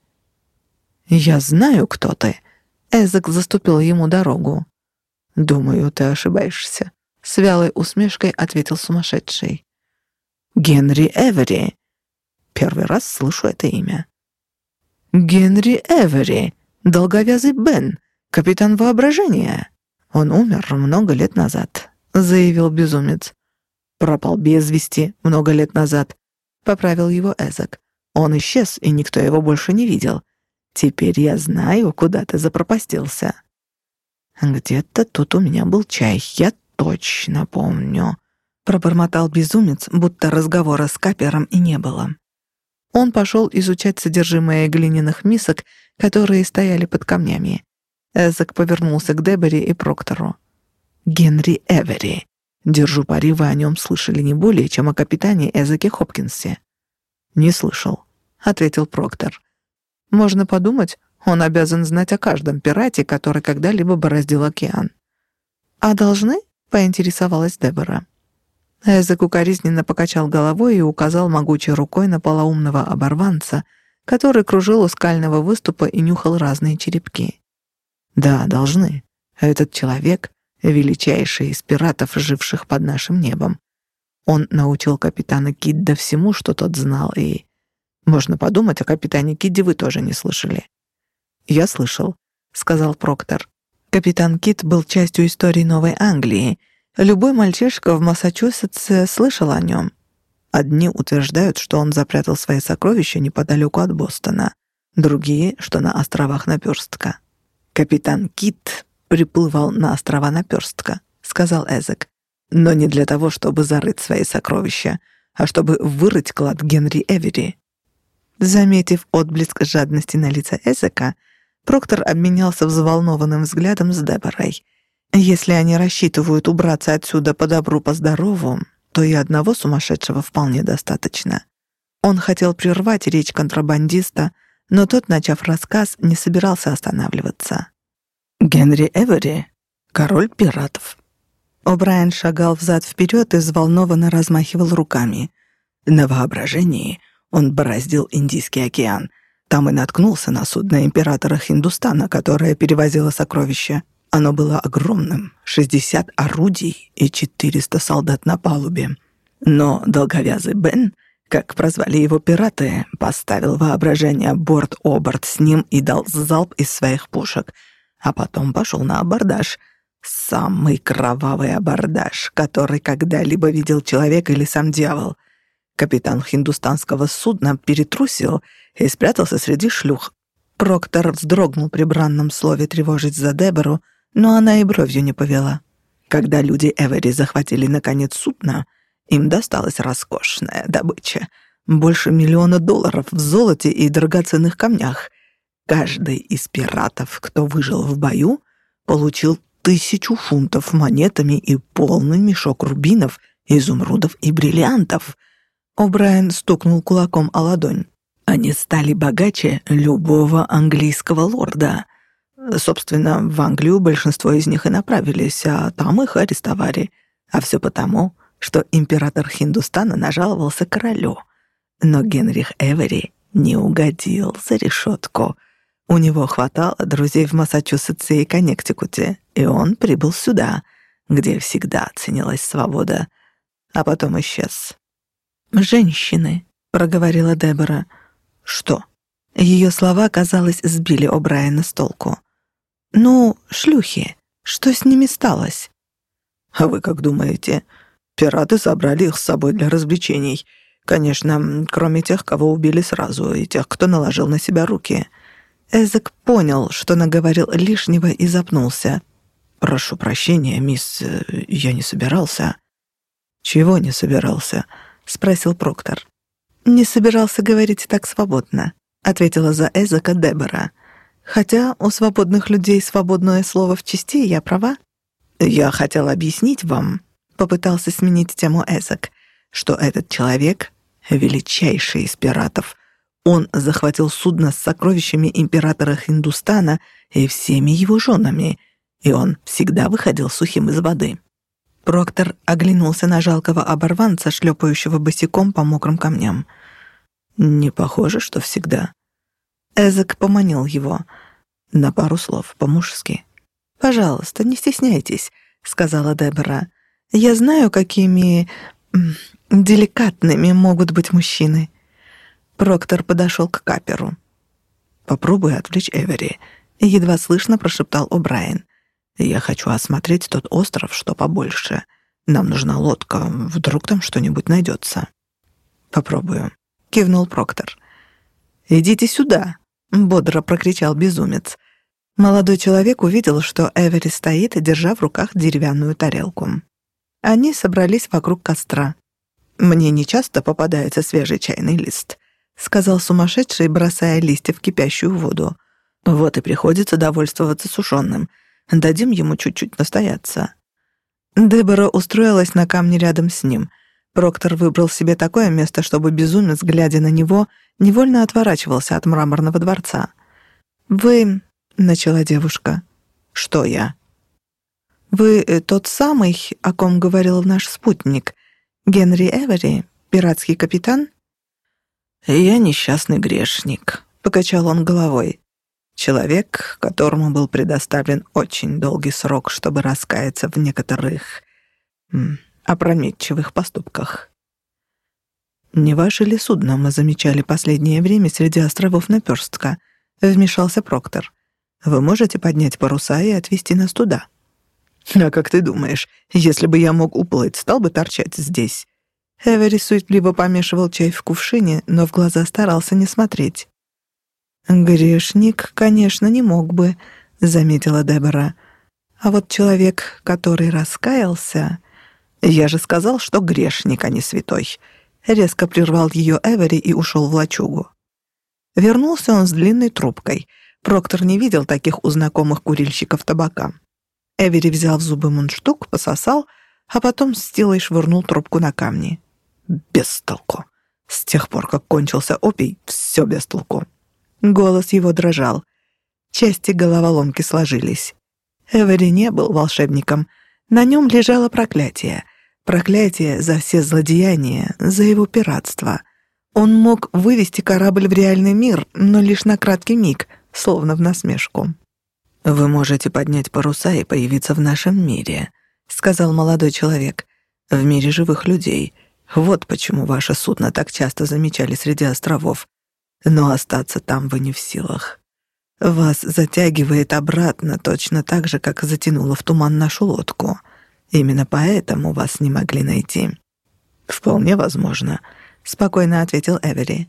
Speaker 1: «Я знаю, кто ты», — Эзек заступил ему дорогу. «Думаю, ты ошибаешься», — с вялой усмешкой ответил сумасшедший. «Генри Эвери». Первый раз слышу это имя. «Генри Эвери», «Долговязый Бен, капитан воображения. Он умер много лет назад», — заявил безумец. «Пропал без вести много лет назад», — поправил его Эзок. «Он исчез, и никто его больше не видел. Теперь я знаю, куда ты запропастился». «Где-то тут у меня был чай, я точно помню», — пробормотал безумец, будто разговора с капером и не было. Он пошел изучать содержимое глиняных мисок, которые стояли под камнями. Эзек повернулся к Дебери и Проктору. «Генри Эвери. Держу пари, вы о нем слышали не более, чем о капитане Эзеке Хопкинсе». «Не слышал», — ответил Проктор. «Можно подумать, он обязан знать о каждом пирате, который когда-либо бороздил океан». «А должны?» — поинтересовалась Дебора. Эзек укоризненно покачал головой и указал могучей рукой на полоумного оборванца, который кружил у скального выступа и нюхал разные черепки. «Да, должны. Этот человек — величайший из пиратов, живших под нашим небом. Он научил капитана Кидда всему, что тот знал, и... Можно подумать, о капитане Кидде вы тоже не слышали». «Я слышал», — сказал Проктор. Капитан Кид был частью истории Новой Англии — Любой мальчишка в Массачусетсе слышал о нем. Одни утверждают, что он запрятал свои сокровища неподалеку от Бостона, другие, что на островах Наперстка. «Капитан Кит приплывал на острова Наперстка», — сказал Эзек. «Но не для того, чтобы зарыть свои сокровища, а чтобы вырыть клад Генри Эвери». Заметив отблеск жадности на лице Эзека, Проктор обменялся взволнованным взглядом с Деборой — если они рассчитывают убраться отсюда по добру, по здорову, то и одного сумасшедшего вполне достаточно. Он хотел прервать речь контрабандиста, но тот, начав рассказ, не собирался останавливаться. Генри Эвери — король пиратов. О'Брайен шагал взад-вперед и взволнованно размахивал руками. На воображении он бороздил Индийский океан. Там и наткнулся на судно императора Хиндустана, которое перевозило сокровища. Оно было огромным, 60 орудий и 400 солдат на палубе. Но долговязый Бен, как прозвали его пираты, поставил воображение борт-оборт с ним и дал залп из своих пушек, а потом пошел на абордаж. Самый кровавый абордаж, который когда-либо видел человек или сам дьявол. Капитан хиндустанского судна перетрусил и спрятался среди шлюх. Проктор вздрогнул при бранном слове тревожить за Дебору, но она и бровью не повела. Когда люди Эвери захватили наконец судно, им досталась роскошная добыча. Больше миллиона долларов в золоте и драгоценных камнях. Каждый из пиратов, кто выжил в бою, получил тысячу фунтов монетами и полный мешок рубинов, изумрудов и бриллиантов. О'Брайен стукнул кулаком о ладонь. Они стали богаче любого английского лорда. Собственно, в Англию большинство из них и направились, а там их арестовали. А все потому, что император Хиндустана нажаловался королю. Но Генрих Эвери не угодил за решетку. У него хватало друзей в Массачусетсе и Коннектикуте, и он прибыл сюда, где всегда ценилась свобода, а потом исчез. «Женщины», — проговорила Дебора. «Что?» Ее слова, казалось, сбили О'Брайена с толку. «Ну, шлюхи, что с ними сталось?»
Speaker 2: «А вы как думаете?» Пираты забрали их с собой для развлечений. Конечно, кроме тех, кого убили сразу, и тех, кто наложил на себя руки.
Speaker 1: Эзек понял, что наговорил лишнего и запнулся.
Speaker 2: «Прошу прощения, мисс, я не собирался». «Чего не собирался?» — спросил Проктор.
Speaker 1: «Не собирался говорить так свободно», — ответила за Эзека Дебора. «Хотя у свободных людей свободное слово в части, я права?»
Speaker 2: «Я хотел объяснить вам», — попытался сменить тему Эзек, «что этот человек — величайший из пиратов. Он захватил судно с сокровищами императора Хиндустана и всеми его женами, и он всегда выходил сухим из воды».
Speaker 1: Проктор оглянулся на жалкого оборванца, шлепающего босиком по мокрым камням.
Speaker 2: «Не похоже, что всегда».
Speaker 1: Эзек поманил его.
Speaker 2: На пару слов, по-мужски.
Speaker 1: «Пожалуйста, не стесняйтесь», — сказала Дебора. «Я знаю, какими... деликатными могут быть мужчины». Проктор подошел к каперу.
Speaker 2: «Попробуй отвлечь Эвери», — едва слышно прошептал О'Брайен. «Я хочу осмотреть тот остров, что побольше. Нам нужна лодка, вдруг там что-нибудь найдется». «Попробую», — кивнул Проктор.
Speaker 1: «Идите сюда!» — бодро прокричал безумец. Молодой человек увидел, что Эвери стоит, держа в руках деревянную тарелку. Они собрались вокруг костра. «Мне нечасто попадается свежий чайный лист», — сказал сумасшедший, бросая листья в кипящую воду. «Вот и приходится довольствоваться сушеным. Дадим ему чуть-чуть настояться». Дебора устроилась на камне рядом с ним. Проктор выбрал себе такое место, чтобы безумец, глядя на него, невольно отворачивался от мраморного дворца. «Вы...» — начала девушка.
Speaker 2: «Что я?»
Speaker 1: «Вы э, тот самый, о ком говорил наш спутник, Генри Эвери, пиратский капитан?»
Speaker 2: «Я несчастный грешник», — покачал он головой. «Человек, которому был предоставлен очень долгий срок, чтобы раскаяться в некоторых опрометчивых поступках.
Speaker 1: «Не ваше ли судно мы замечали последнее время среди островов Наперстка?» — вмешался Проктор. «Вы можете поднять паруса и отвезти нас туда?»
Speaker 2: «А как ты думаешь, если бы я мог уплыть, стал бы торчать здесь?»
Speaker 1: Эвери суетливо помешивал чай в кувшине, но в глаза старался не смотреть. «Грешник, конечно, не мог бы», — заметила Дебора. «А вот человек, который раскаялся...»
Speaker 2: «Я же сказал, что грешник, а не святой», — резко прервал ее Эвери и ушел в лачугу.
Speaker 1: Вернулся он с длинной трубкой. Проктор не видел таких у знакомых курильщиков табака. Эвери взял в зубы мундштук, пососал, а потом с силой швырнул трубку на камни.
Speaker 2: Без толку. С тех пор, как кончился опий, все без толку.
Speaker 1: Голос его дрожал. Части головоломки сложились. Эвери не был волшебником. На нем лежало проклятие. Проклятие за все злодеяния, за его пиратство. Он мог вывести корабль в реальный мир, но лишь на краткий миг, словно в насмешку.
Speaker 2: «Вы можете поднять паруса и появиться в нашем мире», — сказал молодой человек. «В мире живых людей. Вот почему ваше судно так часто замечали среди островов. Но остаться там вы не в силах. Вас затягивает обратно точно так же, как затянуло в туман нашу лодку. Именно поэтому вас не могли найти». «Вполне возможно», — спокойно ответил Эвери.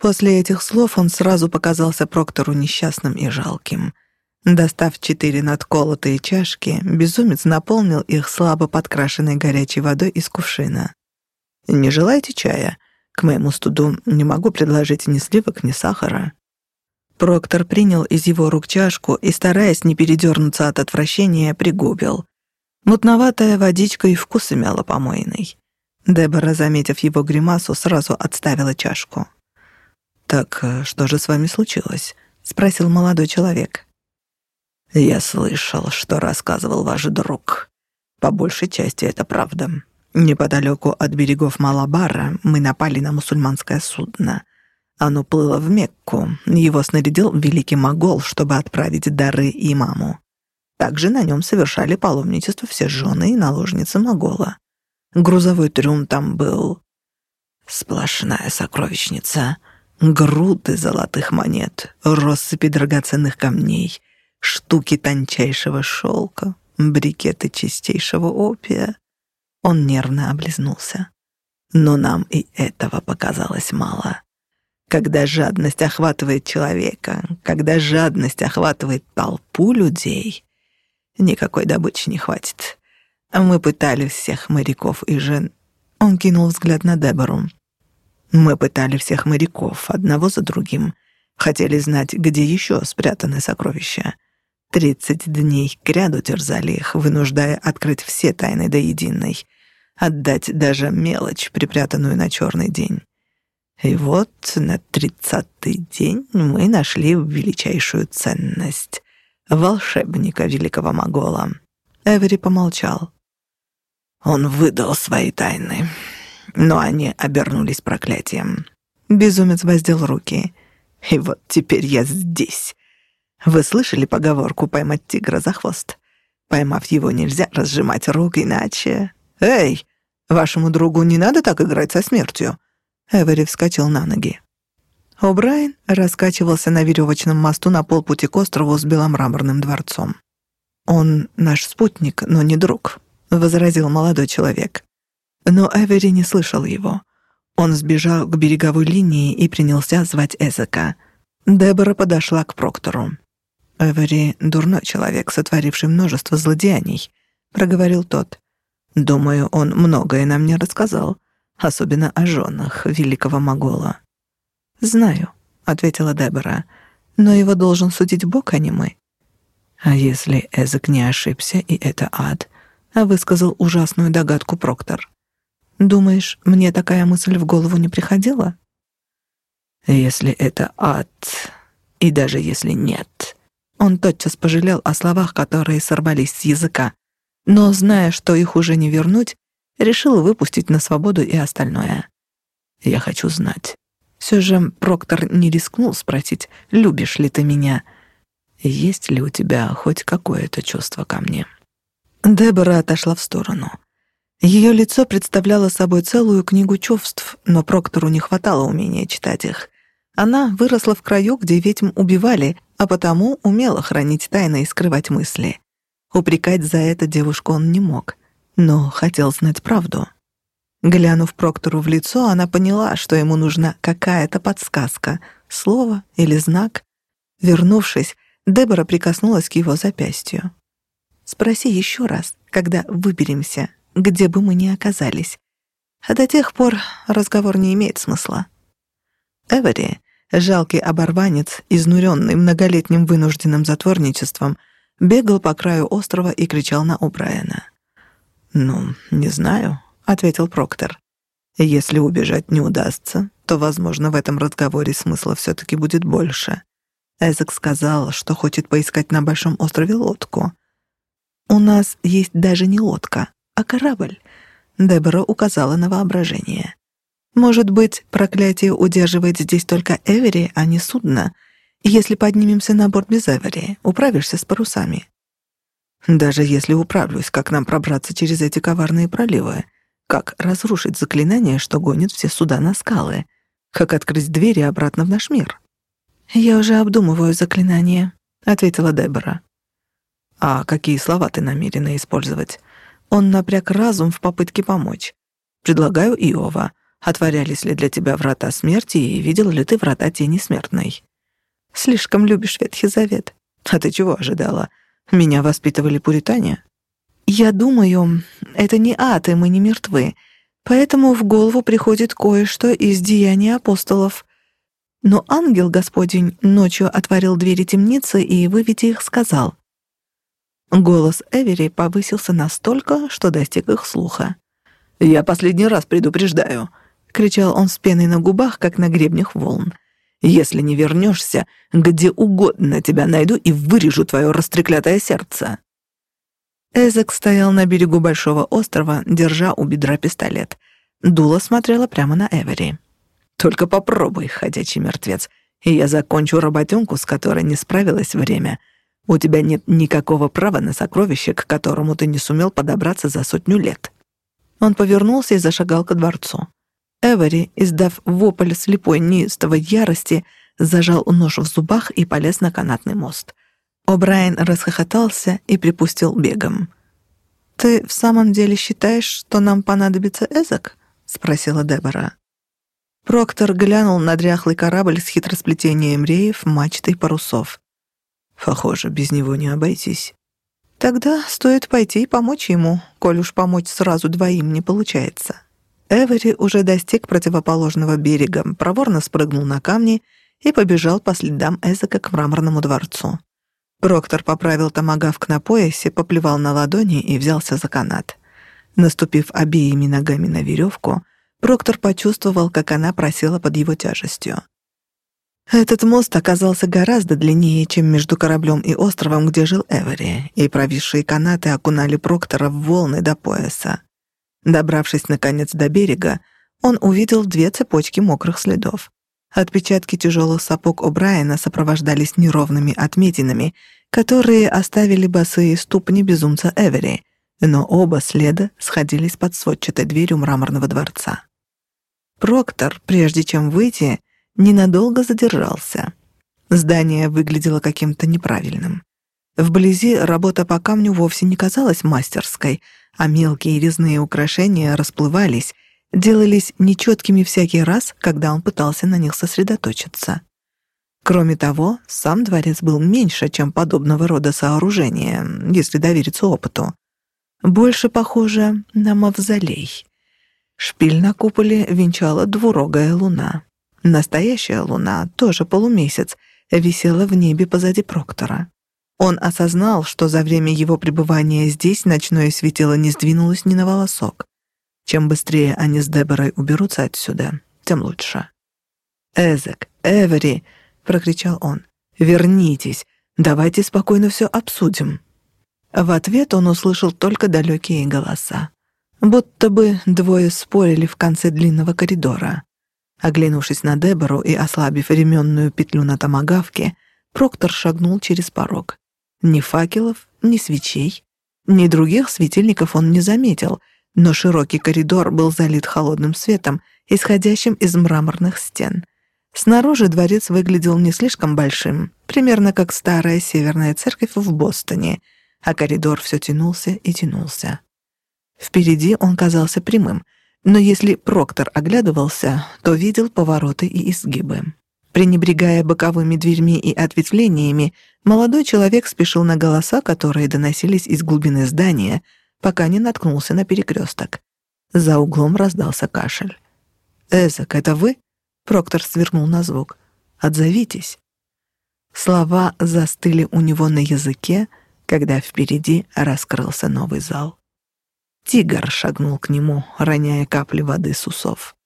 Speaker 2: После этих слов он сразу показался Проктору несчастным и жалким. Достав четыре надколотые чашки, безумец наполнил их слабо подкрашенной горячей водой из кувшина. «Не желаете чая? К моему студу не могу предложить ни сливок, ни сахара». Проктор принял из его рук чашку и, стараясь не передернуться от отвращения, пригубил. Мутноватая водичка и вкус имела помойный. Дебора, заметив его гримасу, сразу отставила чашку. «Так э, что же с вами случилось?» — спросил молодой человек. «Я слышал, что рассказывал ваш друг. По большей части это правда. Неподалеку от берегов Малабара мы напали на мусульманское судно. Оно плыло в Мекку. Его снарядил великий могол, чтобы отправить дары имаму. Также на нем совершали паломничество все жены и наложницы могола. Грузовой трюм там был. Сплошная сокровищница. Груды золотых монет, россыпи драгоценных камней, штуки тончайшего шелка, брикеты чистейшего опия. Он нервно облизнулся. Но нам и этого показалось мало. Когда жадность охватывает человека, когда жадность охватывает толпу людей, никакой добычи не хватит. Мы пытали всех моряков и жен. Он кинул взгляд на Дебору. Мы пытали всех моряков, одного за другим. Хотели знать, где еще спрятаны сокровища. Тридцать дней кряду терзали их, вынуждая открыть все тайны до единой. Отдать даже мелочь, припрятанную на черный день. И вот на тридцатый день мы нашли величайшую ценность — волшебника великого Могола. Эвери помолчал. Он выдал свои тайны, но они обернулись проклятием. Безумец воздел руки. И вот теперь я здесь. Вы слышали поговорку «поймать тигра за хвост»? Поймав его, нельзя разжимать рук, иначе... «Эй, вашему другу не надо так играть со смертью!» Эвери вскочил на ноги. О'Брайен раскачивался на веревочном мосту на полпути к острову с беломраморным дворцом. «Он наш спутник, но не друг», — возразил молодой человек. Но Эвери не слышал его. Он сбежал к береговой линии и принялся звать Эзека. Дебора подошла к Проктору. «Эвери — дурной человек, сотворивший множество злодеяний», — проговорил тот. «Думаю, он многое нам не рассказал, особенно о женах великого Могола». «Знаю», — ответила Дебора, — «но его должен судить Бог, а не мы». «А если Эзек не ошибся, и это ад?» — а высказал ужасную догадку Проктор. «Думаешь, мне такая мысль в голову не приходила?» «Если это ад, и даже если нет», он тотчас пожалел о словах, которые сорвались с языка, но, зная, что их уже не вернуть, решил выпустить на свободу и остальное. «Я хочу знать». Все же Проктор не рискнул спросить, «Любишь ли ты меня?» «Есть ли у тебя хоть какое-то чувство ко мне?» Дебора отошла в сторону. Ее лицо представляло собой целую книгу чувств, но Проктору не хватало умения читать их. Она выросла в краю, где ведьм убивали, а потому умела хранить тайны и скрывать мысли. Упрекать за это девушку он не мог, но хотел знать правду. Глянув Проктору в лицо, она поняла, что ему нужна какая-то подсказка, слово или знак. Вернувшись, Дебора прикоснулась к его запястью. «Спроси еще раз, когда выберемся, где бы мы ни оказались. А до тех пор разговор не имеет смысла». Эвери Жалкий оборванец, изнуренный многолетним вынужденным затворничеством, бегал по краю острова и кричал на О'Брайена. «Ну, не знаю», — ответил Проктор. «Если убежать не удастся, то, возможно, в этом разговоре смысла все-таки будет больше». Эзек сказал, что хочет поискать на Большом острове лодку. «У нас есть даже не лодка, а корабль», — Дебора указала на воображение. Может быть, проклятие удерживает здесь только Эвери, а не судно. Если поднимемся на борт без Эвери, управишься с парусами. Даже если управлюсь, как нам пробраться через эти коварные проливы? Как разрушить заклинание, что гонит все суда на скалы? Как открыть двери обратно в наш мир? «Я уже обдумываю заклинание», — ответила Дебора. «А какие слова ты намерена использовать?» Он напряг разум в попытке помочь. «Предлагаю Иова. Отворялись ли для тебя врата смерти и видел ли ты врата тени смертной? Слишком любишь Ветхий Завет. А ты чего ожидала? Меня воспитывали пуритане? Я думаю, это не ад, и мы не мертвы. Поэтому в голову приходит кое-что из деяний апостолов. Но ангел Господень ночью отворил двери темницы и, выведя их, сказал. Голос Эвери повысился настолько, что достиг их слуха. «Я последний раз предупреждаю. — кричал он с пеной на губах, как на гребнях волн. «Если не вернешься, где угодно тебя найду и вырежу твое растреклятое сердце». Эзек стоял на берегу большого острова, держа у бедра пистолет. Дула смотрела прямо на Эвери. «Только попробуй, ходячий мертвец, и я закончу работенку, с которой не справилось время. У тебя нет никакого права на сокровище, к которому ты не сумел подобраться за сотню лет». Он повернулся и зашагал ко дворцу. Эвери, издав вопль слепой неистовой ярости, зажал нож в зубах и полез на канатный мост. О'Брайен расхохотался и припустил бегом. «Ты в самом деле считаешь, что нам понадобится Эзок?» — спросила Дебора. Проктор глянул на дряхлый корабль с хитросплетением реев, мачты и парусов. «Похоже, без него не обойтись». «Тогда стоит пойти и помочь ему, коль уж помочь сразу двоим не получается». Эвери уже достиг противоположного берега, проворно спрыгнул на камни и побежал по следам Эзека к мраморному дворцу. Проктор поправил томагавк на поясе, поплевал на ладони и взялся за канат. Наступив обеими ногами на веревку, Проктор почувствовал, как она просела под его тяжестью. Этот мост оказался гораздо длиннее, чем между кораблем и островом, где жил Эвери, и провисшие канаты окунали Проктора в волны до пояса. Добравшись, наконец, до берега, он увидел две цепочки мокрых следов. Отпечатки тяжелых сапог О'Брайена сопровождались неровными отметинами, которые оставили босые ступни безумца Эвери, но оба следа сходились под сводчатой дверью мраморного дворца. Проктор, прежде чем выйти, ненадолго задержался. Здание выглядело каким-то неправильным. Вблизи работа по камню вовсе не казалась мастерской, а мелкие резные украшения расплывались, делались нечеткими всякий раз, когда он пытался на них сосредоточиться. Кроме того, сам дворец был меньше, чем подобного рода сооружения, если довериться опыту. Больше похоже на мавзолей. Шпиль на куполе венчала двурогая луна. Настоящая луна, тоже полумесяц, висела в небе позади Проктора. Он осознал, что за время его пребывания здесь ночное светило не сдвинулось ни на волосок. Чем быстрее они с Деборой уберутся отсюда, тем лучше. «Эзек, Эвери!» — прокричал он. «Вернитесь! Давайте спокойно все обсудим!» В ответ он услышал только далекие голоса. Будто бы двое спорили в конце длинного коридора. Оглянувшись на Дебору и ослабив ременную петлю на томагавке, Проктор шагнул через порог. Ни факелов, ни свечей, ни других светильников он не заметил — но широкий коридор был залит холодным светом, исходящим из мраморных стен. Снаружи дворец выглядел не слишком большим, примерно как старая северная церковь в Бостоне, а коридор все тянулся и тянулся. Впереди он казался прямым, но если Проктор оглядывался, то видел повороты и изгибы. Пренебрегая боковыми дверьми и ответвлениями, молодой человек спешил на голоса, которые доносились из глубины здания — пока не наткнулся на перекресток. За углом раздался кашель. «Эзек, это вы?» Проктор свернул на звук. «Отзовитесь». Слова застыли у него на языке, когда впереди раскрылся новый зал. Тигр шагнул к нему, роняя капли воды с усов.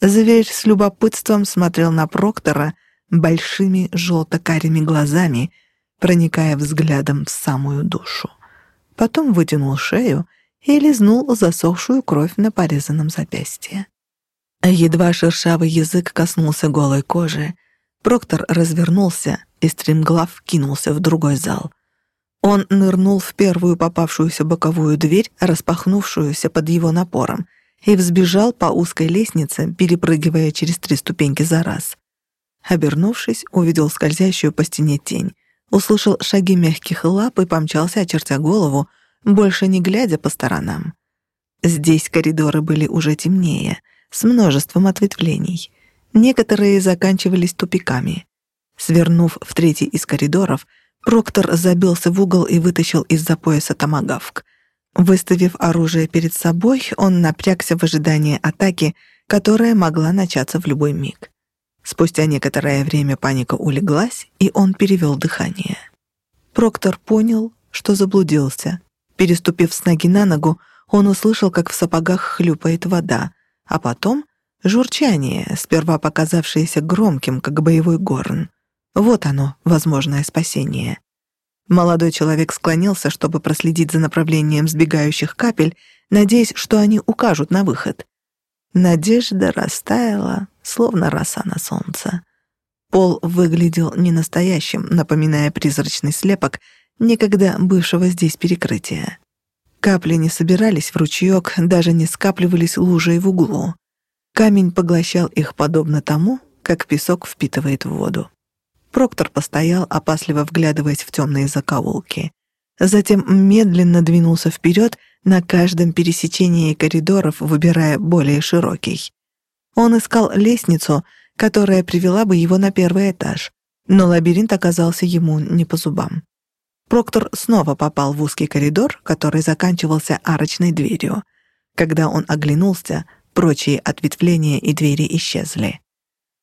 Speaker 2: Зверь с любопытством смотрел на Проктора большими желто-карими глазами, проникая взглядом в самую душу потом вытянул шею и лизнул засохшую кровь на порезанном запястье. Едва шершавый язык коснулся голой кожи, Проктор развернулся и стремглав кинулся в другой зал. Он нырнул в первую попавшуюся боковую дверь, распахнувшуюся под его напором, и взбежал по узкой лестнице, перепрыгивая через три ступеньки за раз. Обернувшись, увидел скользящую по стене тень услышал шаги мягких лап и помчался, очертя голову, больше не глядя по сторонам. Здесь коридоры были уже темнее, с множеством ответвлений. Некоторые заканчивались тупиками. Свернув в третий из коридоров, Проктор забился в угол и вытащил из-за пояса томагавк. Выставив оружие перед собой, он напрягся в ожидании атаки, которая могла начаться в любой миг. Спустя некоторое время паника улеглась, и он перевел дыхание. Проктор понял, что заблудился. Переступив с ноги на ногу, он услышал, как в сапогах хлюпает вода, а потом — журчание, сперва показавшееся громким, как боевой горн. Вот оно, возможное спасение. Молодой человек склонился, чтобы проследить за направлением сбегающих капель, надеясь, что они укажут на выход. Надежда растаяла, словно роса на солнце. Пол выглядел ненастоящим, напоминая призрачный слепок некогда бывшего здесь перекрытия. Капли не собирались в ручеёк, даже не скапливались лужей в углу. Камень поглощал их подобно тому, как песок впитывает воду. Проктор постоял, опасливо вглядываясь в темные закоулки. Затем медленно двинулся вперед, на каждом пересечении коридоров выбирая более широкий. Он искал лестницу, которая привела бы его на первый этаж, но лабиринт оказался ему не по зубам. Проктор снова попал в узкий коридор, который заканчивался арочной дверью. Когда он оглянулся,
Speaker 1: прочие ответвления и двери исчезли.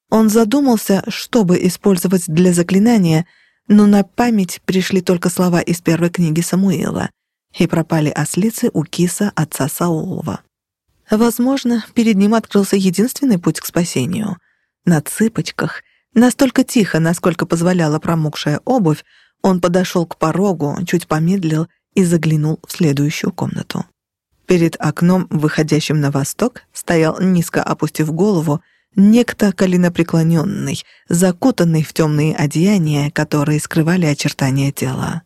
Speaker 1: Он задумался, чтобы использовать для заклинания, но на память пришли только слова из первой книги Самуила, и пропали ослицы у киса отца Саулова. Возможно, перед ним открылся единственный путь к спасению. На цыпочках, настолько тихо, насколько позволяла промокшая обувь, он подошел к порогу, чуть помедлил и заглянул в следующую комнату. Перед окном, выходящим на восток, стоял, низко опустив голову, некто коленопреклоненный, закутанный в темные одеяния, которые скрывали очертания тела.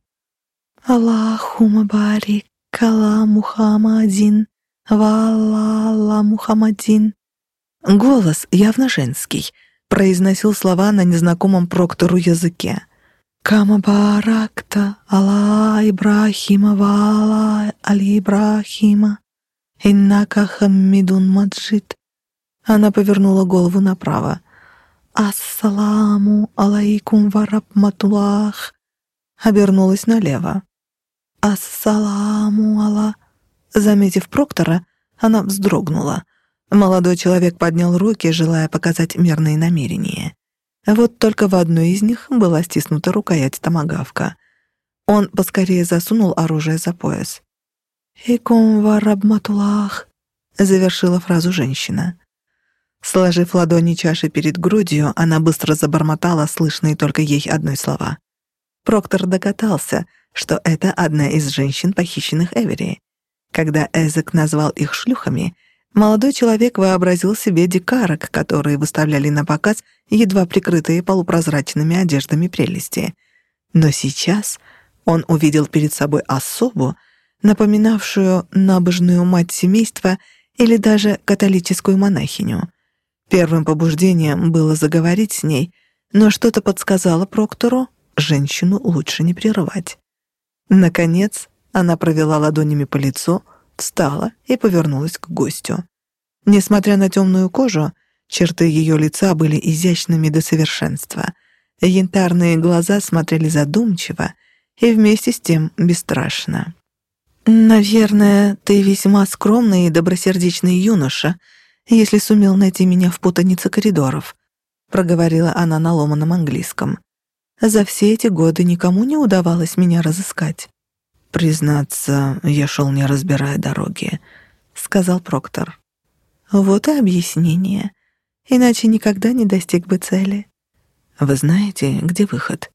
Speaker 2: «Аллахума барик, кала Мухаммадин, валала Мухаммадин».
Speaker 1: Голос, явно женский, произносил слова на незнакомом проктору языке.
Speaker 2: «Кама баракта, Алла Ибрахима, вала Али Ибрахима, иннака хаммидун маджид».
Speaker 1: Она повернула голову направо.
Speaker 2: «Ассаламу алейкум варахматуллах!»
Speaker 1: Обернулась налево.
Speaker 2: «Ассаламу ала...»
Speaker 1: Заметив Проктора, она вздрогнула. Молодой человек поднял руки, желая показать мирные намерения. Вот только в одной из них была стиснута рукоять томагавка. Он поскорее засунул оружие за пояс.
Speaker 2: «Икум варабматулах», —
Speaker 1: завершила фразу женщина. Сложив ладони чаши перед грудью, она быстро забормотала слышные только ей одной слова. Проктор догадался, что это одна из женщин, похищенных Эвери. Когда Эзек назвал их шлюхами, молодой человек вообразил себе дикарок, которые выставляли на показ едва прикрытые полупрозрачными одеждами прелести. Но сейчас он увидел перед собой особу, напоминавшую набожную мать семейства или даже католическую монахиню. Первым побуждением было заговорить с ней, но что-то подсказало Проктору, женщину лучше не прерывать. Наконец, она провела ладонями по лицу, встала и повернулась к гостю. Несмотря на темную кожу, черты ее лица были изящными до совершенства. Янтарные глаза смотрели задумчиво и вместе с тем бесстрашно. «Наверное, ты весьма скромный и добросердечный юноша», если сумел найти меня в путанице коридоров», — проговорила она на ломаном английском. «За все эти годы никому не удавалось меня разыскать». «Признаться, я шел не разбирая дороги», — сказал Проктор. «Вот и объяснение. Иначе никогда не достиг бы цели». «Вы знаете, где выход?»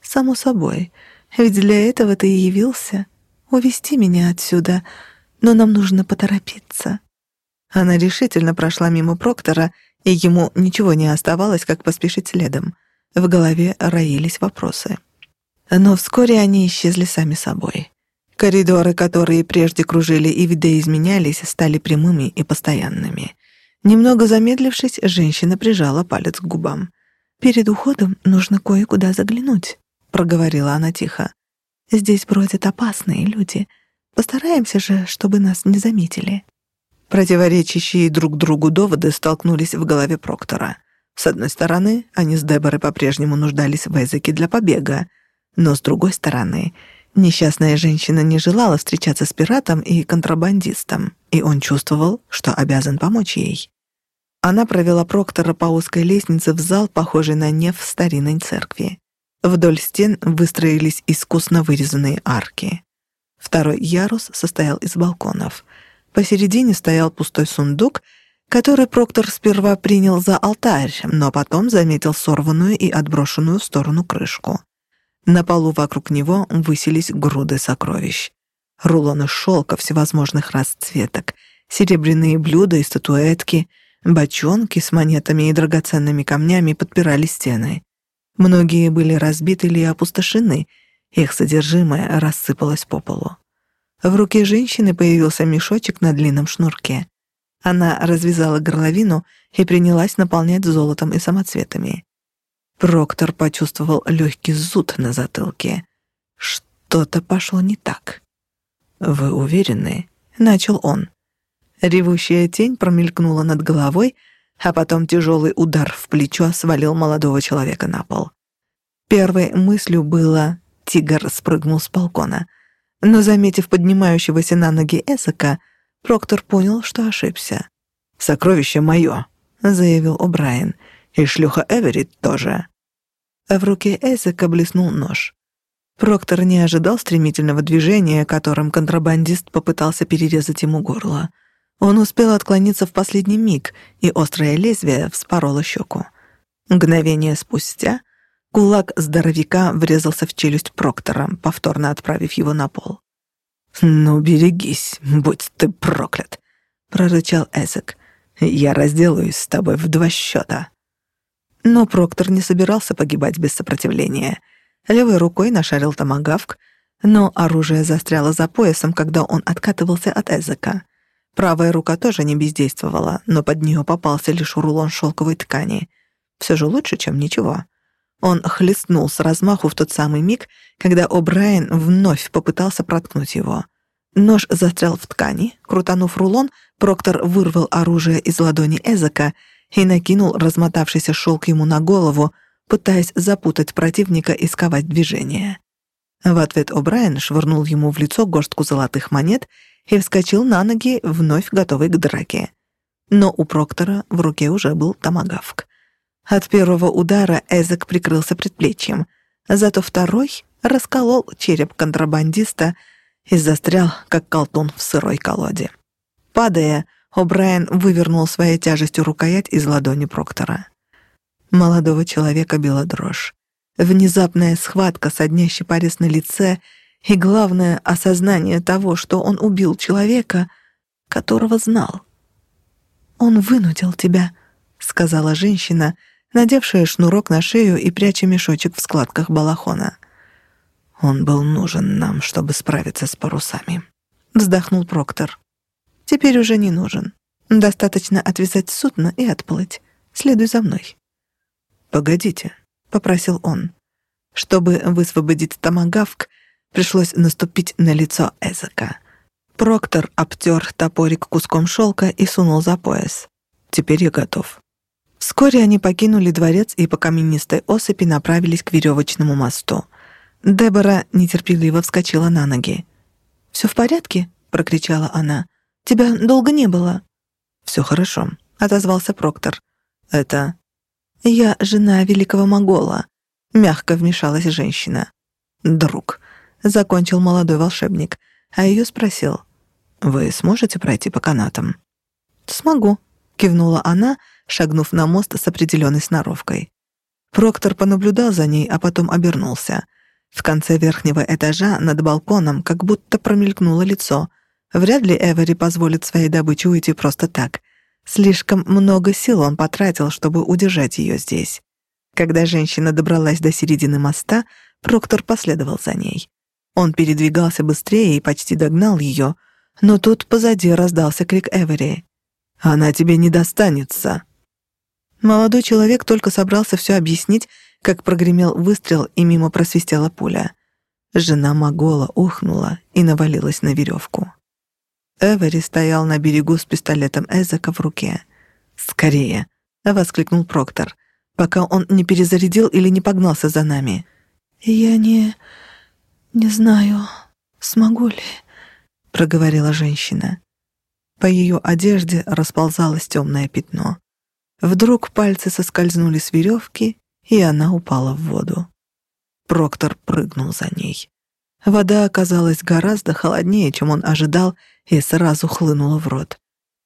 Speaker 1: «Само собой. Ведь для этого ты и явился. Увести меня отсюда. Но нам нужно поторопиться». Она решительно прошла мимо Проктора, и ему ничего не оставалось, как поспешить следом. В голове роились вопросы. Но вскоре они исчезли сами собой. Коридоры, которые прежде кружили и видоизменялись, стали прямыми и постоянными. Немного замедлившись, женщина прижала палец к губам. «Перед уходом нужно кое-куда заглянуть», — проговорила она тихо. «Здесь бродят опасные люди. Постараемся же, чтобы нас не заметили». Противоречащие друг другу доводы столкнулись в голове Проктора. С одной стороны, они с Деборой по-прежнему нуждались в языке для побега, но с другой стороны, несчастная женщина не желала встречаться с пиратом и контрабандистом, и он чувствовал, что обязан помочь ей. Она провела Проктора по узкой лестнице в зал, похожий на неф старинной церкви. Вдоль стен выстроились искусно вырезанные арки. Второй ярус состоял из балконов — Посередине стоял пустой сундук, который Проктор сперва принял за алтарь, но потом заметил сорванную и отброшенную в сторону крышку. На полу вокруг него высились груды сокровищ. Рулоны шелка всевозможных расцветок, серебряные блюда и статуэтки, бочонки с монетами и драгоценными камнями подпирали стены. Многие были разбиты или опустошены, их содержимое рассыпалось по полу. В руке женщины появился мешочек на длинном шнурке. Она развязала горловину и принялась наполнять золотом и самоцветами. Проктор почувствовал легкий зуд на затылке. Что-то пошло не так. «Вы уверены?» — начал он. Ревущая тень промелькнула над головой, а потом тяжелый удар в плечо свалил молодого человека на пол. Первой мыслью было «Тигр спрыгнул с балкона», но, заметив поднимающегося на ноги Эсака, Проктор понял, что ошибся.
Speaker 2: «Сокровище мое», — заявил О'Брайен. «И шлюха Эверит тоже».
Speaker 1: А в руке Эзека блеснул нож. Проктор не ожидал стремительного движения, которым контрабандист попытался перерезать ему горло. Он успел отклониться в последний миг, и острое лезвие вспороло щеку. Мгновение спустя кулак здоровяка врезался в челюсть Проктора, повторно отправив его на пол.
Speaker 2: «Ну, берегись, будь ты проклят!» — прорычал Эзек. «Я разделаюсь с тобой в два счета».
Speaker 1: Но Проктор не собирался погибать без сопротивления. Левой рукой нашарил томагавк, но оружие застряло за поясом, когда он откатывался от Эзека. Правая рука тоже не бездействовала, но под нее попался лишь рулон шелковой ткани. Все же лучше, чем ничего. Он хлестнул с размаху в тот самый миг, когда О'Брайен вновь попытался проткнуть его. Нож застрял в ткани. Крутанув рулон, Проктор вырвал оружие из ладони Эзека и накинул размотавшийся шелк ему на голову, пытаясь запутать противника и сковать движение. В ответ О'Брайен швырнул ему в лицо горстку золотых монет и вскочил на ноги, вновь готовый к драке. Но у Проктора в руке уже был томагавк. От первого удара Эзек прикрылся предплечьем, зато второй расколол череп контрабандиста и застрял, как колтун в сырой колоде. Падая, О'Брайен вывернул своей тяжестью рукоять из ладони Проктора. Молодого человека била дрожь. Внезапная схватка, соднящий порез на лице и, главное, осознание того, что он убил человека, которого знал. «Он вынудил тебя», — сказала женщина, надевшая шнурок на шею и пряча мешочек в складках балахона.
Speaker 2: «Он был нужен нам, чтобы справиться с парусами», —
Speaker 1: вздохнул Проктор. «Теперь уже не нужен. Достаточно отвязать судно и отплыть. Следуй за мной».
Speaker 2: «Погодите», — попросил он.
Speaker 1: Чтобы высвободить томагавк, пришлось наступить на лицо Эзека. Проктор обтер топорик куском шелка и сунул за пояс.
Speaker 2: «Теперь я готов».
Speaker 1: Вскоре они покинули дворец и по каменистой осыпи направились к веревочному мосту. Дебора нетерпеливо вскочила на ноги. «Все в порядке?» — прокричала она. «Тебя долго не было».
Speaker 2: «Все хорошо», — отозвался Проктор. «Это
Speaker 1: «Я жена великого могола», — мягко вмешалась женщина.
Speaker 2: «Друг», — закончил молодой волшебник, а ее спросил. «Вы сможете пройти по канатам?»
Speaker 1: «Смогу», — кивнула она, шагнув на мост с определенной сноровкой. Проктор понаблюдал за ней, а потом обернулся. В конце верхнего этажа над балконом как будто промелькнуло лицо. Вряд ли Эвери позволит своей добыче уйти просто так. Слишком много сил он потратил, чтобы удержать ее здесь. Когда женщина добралась до середины моста, Проктор последовал за ней. Он передвигался быстрее и почти догнал ее, но тут позади раздался крик Эвери.
Speaker 2: «Она тебе не достанется!»
Speaker 1: Молодой человек только собрался все объяснить, как прогремел выстрел и мимо просвистела пуля. Жена Магола ухнула и навалилась на веревку. Эвери стоял на берегу с пистолетом Эзека в руке. «Скорее!» — воскликнул Проктор, пока он не перезарядил или не погнался за нами. «Я не... не знаю, смогу ли...» — проговорила женщина. По ее одежде расползалось темное пятно. Вдруг пальцы соскользнули с веревки, и она упала в воду. Проктор прыгнул за ней. Вода оказалась гораздо холоднее, чем он ожидал, и сразу хлынула в рот.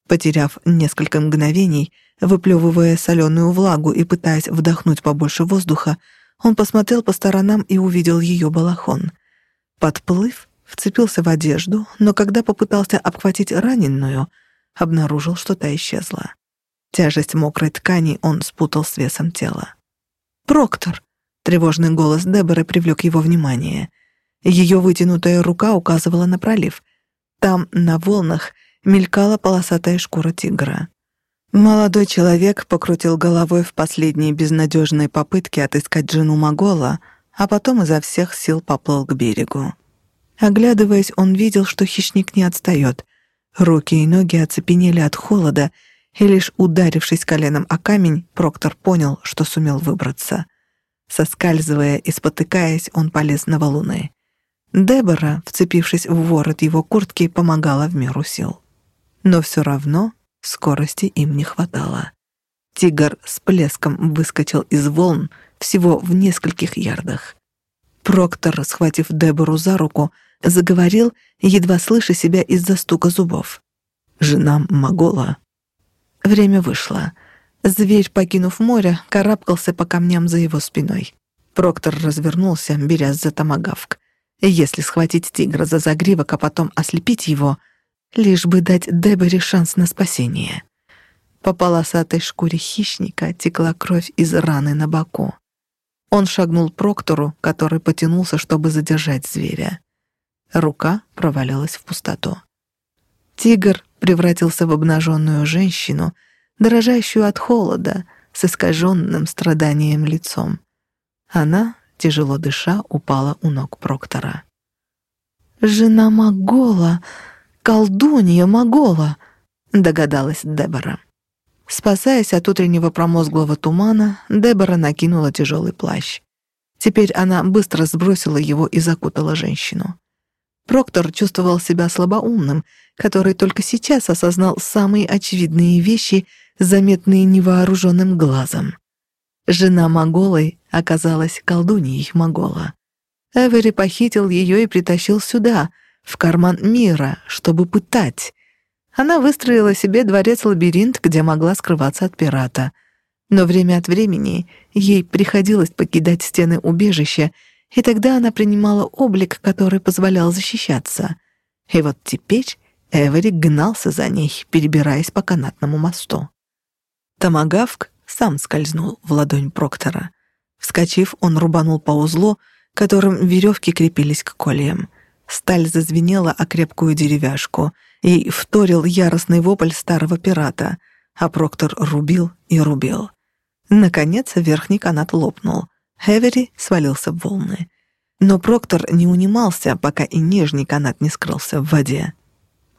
Speaker 1: Потеряв несколько мгновений, выплевывая соленую влагу и пытаясь вдохнуть побольше воздуха, он посмотрел по сторонам и увидел ее балахон. Подплыв, вцепился в одежду, но когда попытался обхватить раненую, обнаружил, что та исчезла. Тяжесть мокрой ткани он спутал с весом тела. «Проктор!» — тревожный голос Деборы привлек его внимание. Ее вытянутая рука указывала на пролив — там, на волнах, мелькала полосатая шкура тигра. Молодой человек покрутил головой в последней безнадежной попытке отыскать жену Могола, а потом изо всех сил поплыл к берегу. Оглядываясь, он видел, что хищник не отстает. Руки и ноги оцепенели от холода, и лишь ударившись коленом о камень, Проктор понял, что сумел выбраться. Соскальзывая и спотыкаясь, он полез на валуны. Дебора, вцепившись в ворот его куртки, помогала в меру сил. Но все равно
Speaker 2: Скорости им не хватало. Тигр с плеском выскочил из волн всего в нескольких ярдах. Проктор, схватив Дебору за руку, заговорил, едва слыша себя из-за стука зубов. «Жена Магола». Время вышло. Зверь, покинув море, карабкался по камням за его спиной. Проктор развернулся, берясь за томагавк. Если схватить тигра за загривок, а потом ослепить его, лишь бы дать Деборе шанс на спасение. По полосатой шкуре хищника текла кровь из раны на боку. Он шагнул Проктору, который потянулся, чтобы задержать зверя. Рука провалилась в пустоту. Тигр превратился в обнаженную женщину, дрожащую от холода, с искаженным страданием лицом. Она, тяжело дыша, упала у ног Проктора. «Жена Магола, колдунья Магола», — догадалась Дебора. Спасаясь от утреннего промозглого тумана, Дебора накинула тяжелый плащ. Теперь она быстро сбросила его и закутала женщину. Проктор чувствовал себя слабоумным, который только сейчас осознал самые очевидные вещи, заметные невооруженным глазом. Жена Моголой оказалась колдуньей Могола. Эвери похитил ее и притащил сюда, в карман мира, чтобы пытать. Она выстроила себе дворец-лабиринт, где могла скрываться от пирата. Но время от времени ей приходилось покидать стены убежища, и тогда она принимала облик, который позволял защищаться. И вот теперь Эвери гнался за ней, перебираясь по канатному мосту. Томагавк сам скользнул в ладонь Проктора. Вскочив, он рубанул по узлу, которым веревки крепились к кольям. Сталь зазвенела о крепкую деревяшку, и вторил яростный вопль старого пирата, а Проктор рубил и рубил. Наконец верхний канат лопнул. Хевери свалился в волны. Но Проктор не унимался, пока и нижний канат не скрылся в воде.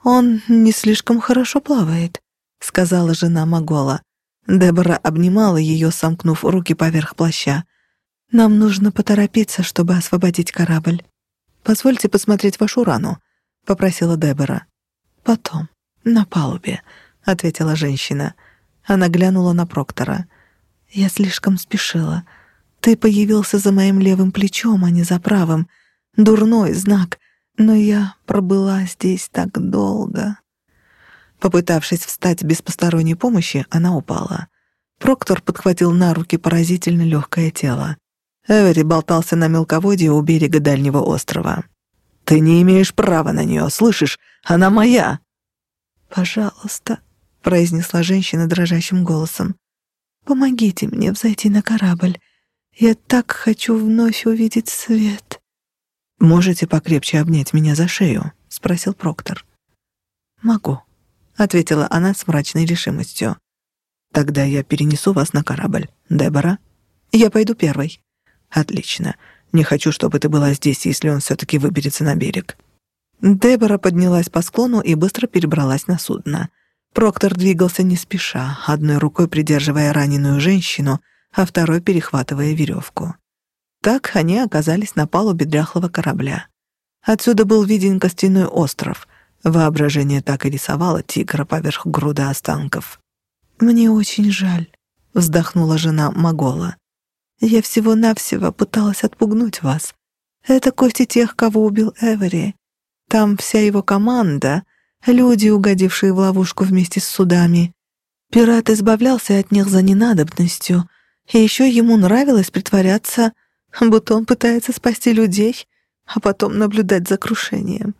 Speaker 2: «Он не слишком хорошо плавает», — сказала жена Магола. Дебора обнимала ее, сомкнув руки поверх плаща. «Нам нужно поторопиться, чтобы освободить корабль. Позвольте посмотреть вашу рану», — попросила Дебора. «Потом, на палубе», — ответила женщина. Она глянула на Проктора. «Я слишком спешила. Ты появился за моим левым плечом, а не за правым. Дурной знак, но я пробыла здесь так долго». Попытавшись встать без посторонней помощи, она упала. Проктор подхватил на руки поразительно легкое тело. Эвери болтался на мелководье у берега дальнего острова. «Ты не имеешь права на нее, слышишь? Она моя!» «Пожалуйста», — произнесла женщина дрожащим голосом. «Помогите мне взойти на корабль. Я так хочу вновь увидеть свет». «Можете покрепче обнять меня за шею?» — спросил Проктор. «Могу», — ответила она с мрачной решимостью. «Тогда я перенесу вас на корабль. Дебора, я пойду первой». «Отлично. Не хочу, чтобы ты была здесь, если он все-таки выберется на берег». Дебора поднялась по склону и быстро перебралась на судно. Проктор двигался не спеша, одной рукой придерживая раненую женщину, а второй перехватывая веревку. Так они оказались на палубе дряхлого корабля. Отсюда был виден костяной остров. Воображение так и рисовало тигра поверх груда останков. «Мне очень жаль», — вздохнула жена Магола. Я всего-навсего пыталась отпугнуть вас. Это кости тех, кого убил Эвери. Там вся его команда, люди, угодившие в ловушку вместе с судами. Пират избавлялся от них за ненадобностью, и еще ему нравилось притворяться, будто он пытается спасти людей, а потом наблюдать за крушением.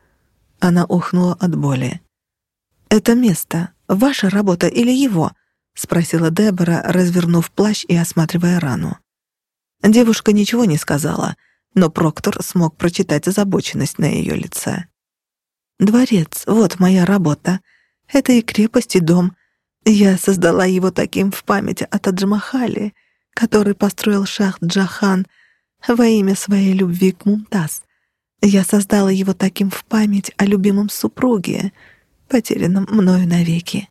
Speaker 2: Она ухнула от боли. «Это место ваша работа или его?» — спросила Дебора, развернув плащ и осматривая рану. Девушка ничего не сказала, но Проктор смог прочитать озабоченность на ее лице. «Дворец — вот моя работа. Это и крепость, и дом. Я создала его таким в память о Таджмахале, который построил шах Джахан во имя своей любви к Мумтаз. Я создала его таким в память о любимом супруге, потерянном мною навеки».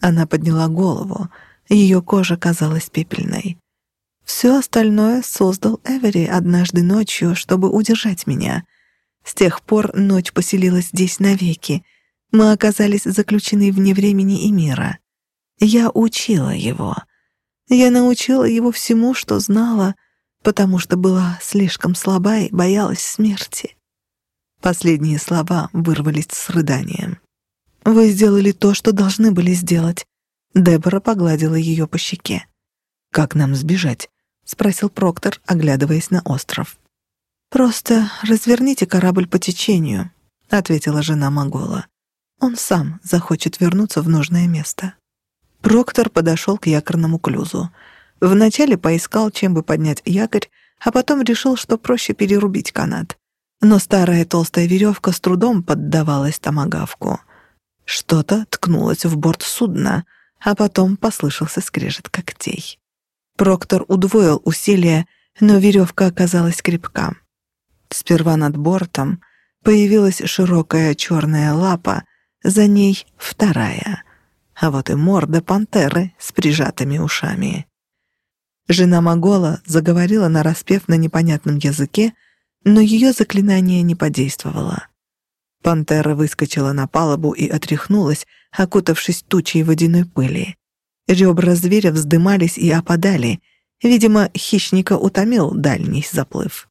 Speaker 2: Она подняла голову, ее кожа казалась пепельной. Все остальное создал Эвери однажды ночью, чтобы удержать меня. С тех пор ночь поселилась здесь навеки.
Speaker 1: Мы оказались заключены вне времени и мира. Я учила его. Я научила его всему, что знала, потому что была слишком слаба и боялась смерти. Последние слова вырвались с рыданием. «Вы сделали то, что должны были сделать». Дебора погладила ее по щеке.
Speaker 2: «Как нам сбежать?» — спросил Проктор, оглядываясь на остров.
Speaker 1: «Просто разверните корабль по течению», — ответила жена Могола. «Он сам захочет вернуться в нужное место». Проктор подошел к якорному клюзу. Вначале поискал, чем бы поднять якорь, а потом решил, что проще перерубить канат. Но старая толстая веревка с трудом поддавалась томагавку. Что-то ткнулось в борт судна, а потом послышался скрежет когтей. Проктор удвоил усилия, но веревка оказалась крепка. Сперва над бортом появилась широкая черная лапа, за ней вторая, а вот и морда пантеры с прижатыми ушами. Жена Могола заговорила нараспев на непонятном языке, но ее заклинание не подействовало. Пантера выскочила на палубу и отряхнулась, окутавшись тучей водяной пыли. Ребра зверя вздымались и опадали. Видимо, хищника утомил дальний заплыв.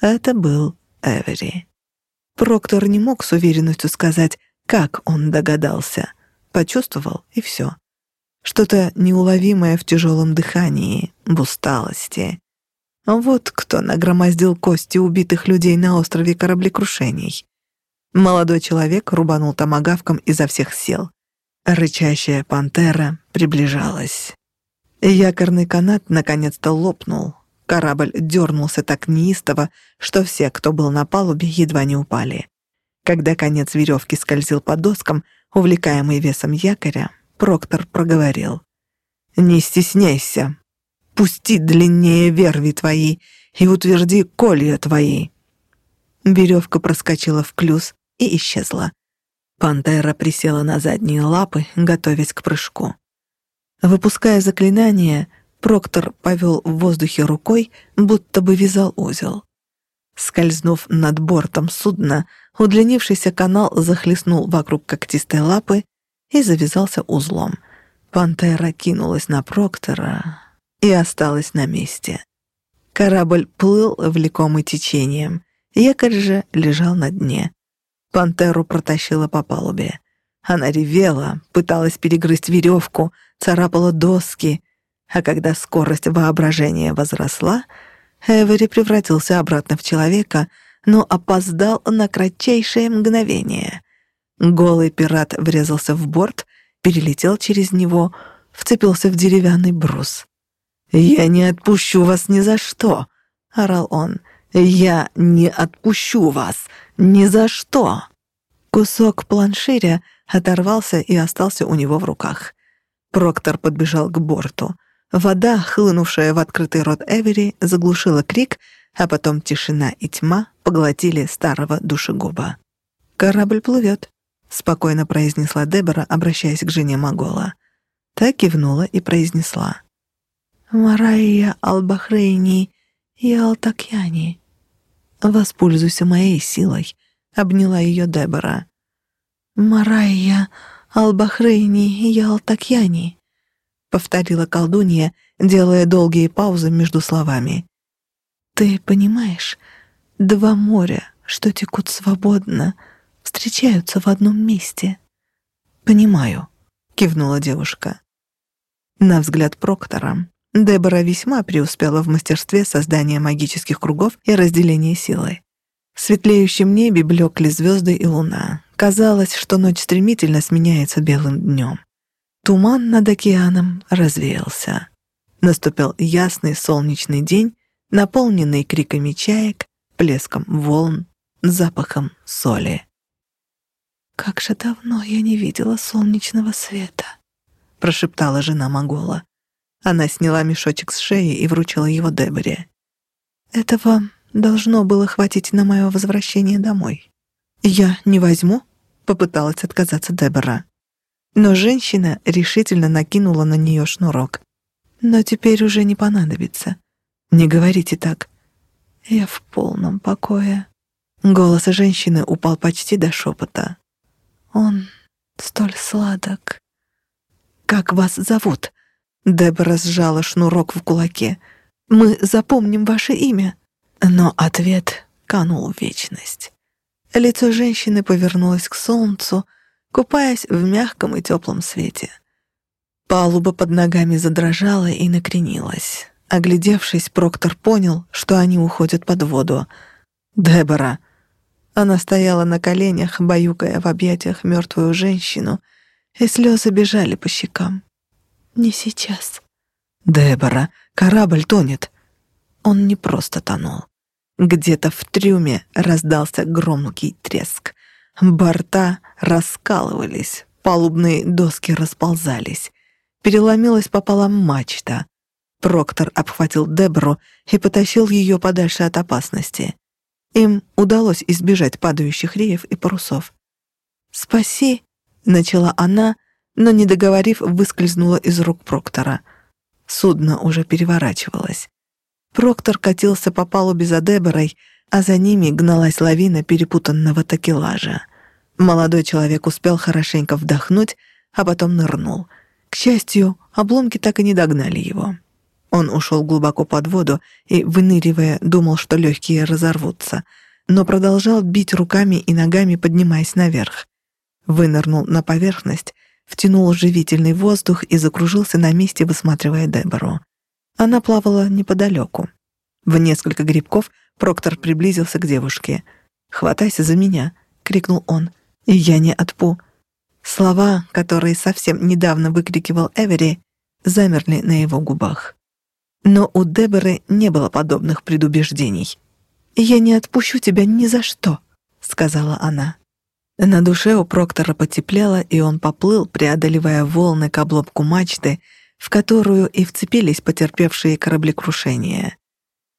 Speaker 1: Это был Эвери. Проктор не мог с уверенностью сказать, как он догадался. Почувствовал, и все. Что-то неуловимое в тяжелом дыхании, в усталости. Вот кто нагромоздил кости убитых людей на острове кораблекрушений. Молодой человек рубанул томагавком изо всех сил. Рычащая пантера приближалась. Якорный канат наконец-то лопнул. Корабль дернулся так неистово, что все, кто был на палубе, едва не упали. Когда конец веревки скользил по доскам, увлекаемый весом якоря, Проктор проговорил. «Не стесняйся, Пусти длиннее верви твои и утверди колья твои». Веревка проскочила в клюз и исчезла. Пантера присела на задние лапы, готовясь к прыжку. Выпуская заклинание, Проктор повел в воздухе рукой, будто бы вязал узел. Скользнув над бортом судна, удлинившийся канал захлестнул вокруг когтистой лапы и завязался узлом. Пантера кинулась на Проктора, и осталась на месте. Корабль плыл, влекомый течением. Якорь же лежал на дне. Пантеру протащила по палубе. Она ревела, пыталась перегрызть веревку, царапала доски. А когда скорость воображения возросла, Эвери превратился обратно в человека, но опоздал на кратчайшее мгновение. Голый пират врезался в борт, перелетел через него, вцепился в деревянный брус. «Я не отпущу вас ни за что!» — орал он. «Я не отпущу вас ни за что!» Кусок планширя оторвался и остался у него в руках. Проктор подбежал к борту. Вода, хлынувшая в открытый рот Эвери, заглушила крик, а потом тишина и тьма поглотили старого душегуба. «Корабль плывет», — спокойно произнесла Дебора, обращаясь к жене Магола. Та кивнула и произнесла. Марайя Албахрейни и Алтакьяни. Воспользуйся моей силой, обняла ее Дебора. Марайя Албахрейни и Алтакьяни, повторила колдунья, делая долгие паузы между словами. Ты понимаешь, два моря, что текут свободно, встречаются в одном месте. Понимаю, кивнула девушка. На взгляд Проктора Дебора весьма преуспела в мастерстве создания магических кругов и разделения силы. В светлеющем небе блекли звезды и луна. Казалось, что ночь стремительно сменяется белым днем. Туман над океаном развеялся. Наступил ясный солнечный день, наполненный криками чаек, плеском волн, запахом соли. «Как же давно я не видела солнечного света», — прошептала жена Могола. Она сняла мешочек с шеи и вручила его Деборе. «Этого должно было хватить на мое возвращение домой». «Я не возьму», — попыталась отказаться Дебора. Но женщина решительно накинула на нее шнурок. «Но теперь уже не понадобится. Не говорите так. Я в полном покое». Голос женщины упал почти до шепота. Он столь сладок. Как вас зовут? Дебора сжала шнурок в кулаке. Мы запомним ваше имя. Но ответ канул в вечность. Лицо женщины повернулось к солнцу, купаясь в мягком и теплом свете. Палуба под ногами задрожала и накренилась. Оглядевшись, Проктор понял, что они уходят под воду. «Дебора!» Она стояла на коленях, баюкая в объятиях мертвую женщину, и слезы бежали по щекам. «Не сейчас». «Дебора, корабль тонет». Он не просто тонул. Где-то в трюме раздался громкий треск. Борта раскалывались, палубные доски расползались. Переломилась пополам мачта. Проктор обхватил Дебору и потащил ее подальше от опасности. Им удалось избежать падающих реев и парусов. «Спаси!» — начала она, но, не договорив, выскользнула из рук Проктора. Судно уже переворачивалось. Проктор катился по палубе за Деборой, а за ними гналась лавина перепутанного такелажа. Молодой человек успел хорошенько вдохнуть, а потом нырнул. К счастью, обломки так и не догнали его. Он ушел глубоко под воду и, выныривая, думал, что легкие разорвутся, но продолжал бить руками и ногами, поднимаясь наверх. Вынырнул на поверхность, втянул живительный воздух и закружился на месте, высматривая Дебору. Она плавала неподалеку. В несколько грибков Проктор приблизился к девушке. «Хватайся за меня!» — крикнул он. «И я не отпу!» Слова, которые совсем недавно выкрикивал Эвери, замерли на его губах. Но у Деборы не было подобных предубеждений. «Я не отпущу тебя ни за что», — сказала она. На душе у Проктора потеплело, и он поплыл, преодолевая волны к обломку мачты, в которую и вцепились потерпевшие кораблекрушения.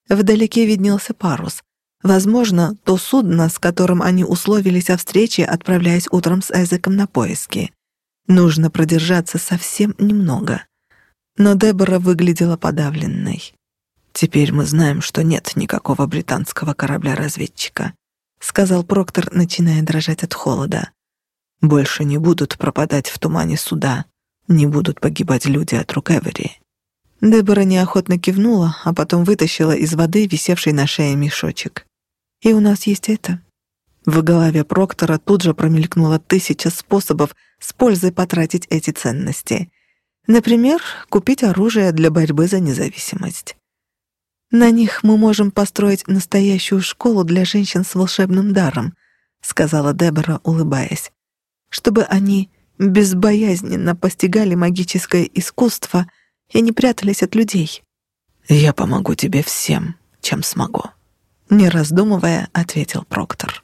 Speaker 1: Вдалеке виднелся парус. Возможно, то судно, с которым они условились о встрече, отправляясь утром с Эзеком на поиски. Нужно продержаться совсем немного но Дебора выглядела подавленной. «Теперь мы знаем, что нет никакого британского корабля-разведчика», сказал Проктор, начиная дрожать от холода. «Больше не будут пропадать в тумане суда, не будут погибать люди от рук Эвери». Дебора неохотно кивнула, а потом вытащила из воды висевший на шее мешочек. «И у нас есть это». В голове Проктора тут же промелькнуло тысяча способов с пользой потратить эти ценности — Например, купить оружие для борьбы за независимость. На них мы можем построить настоящую школу для женщин с волшебным даром, сказала Дебора, улыбаясь, чтобы они безбоязненно постигали магическое искусство и не прятались от людей. Я помогу тебе всем, чем смогу, не раздумывая, ответил Проктор.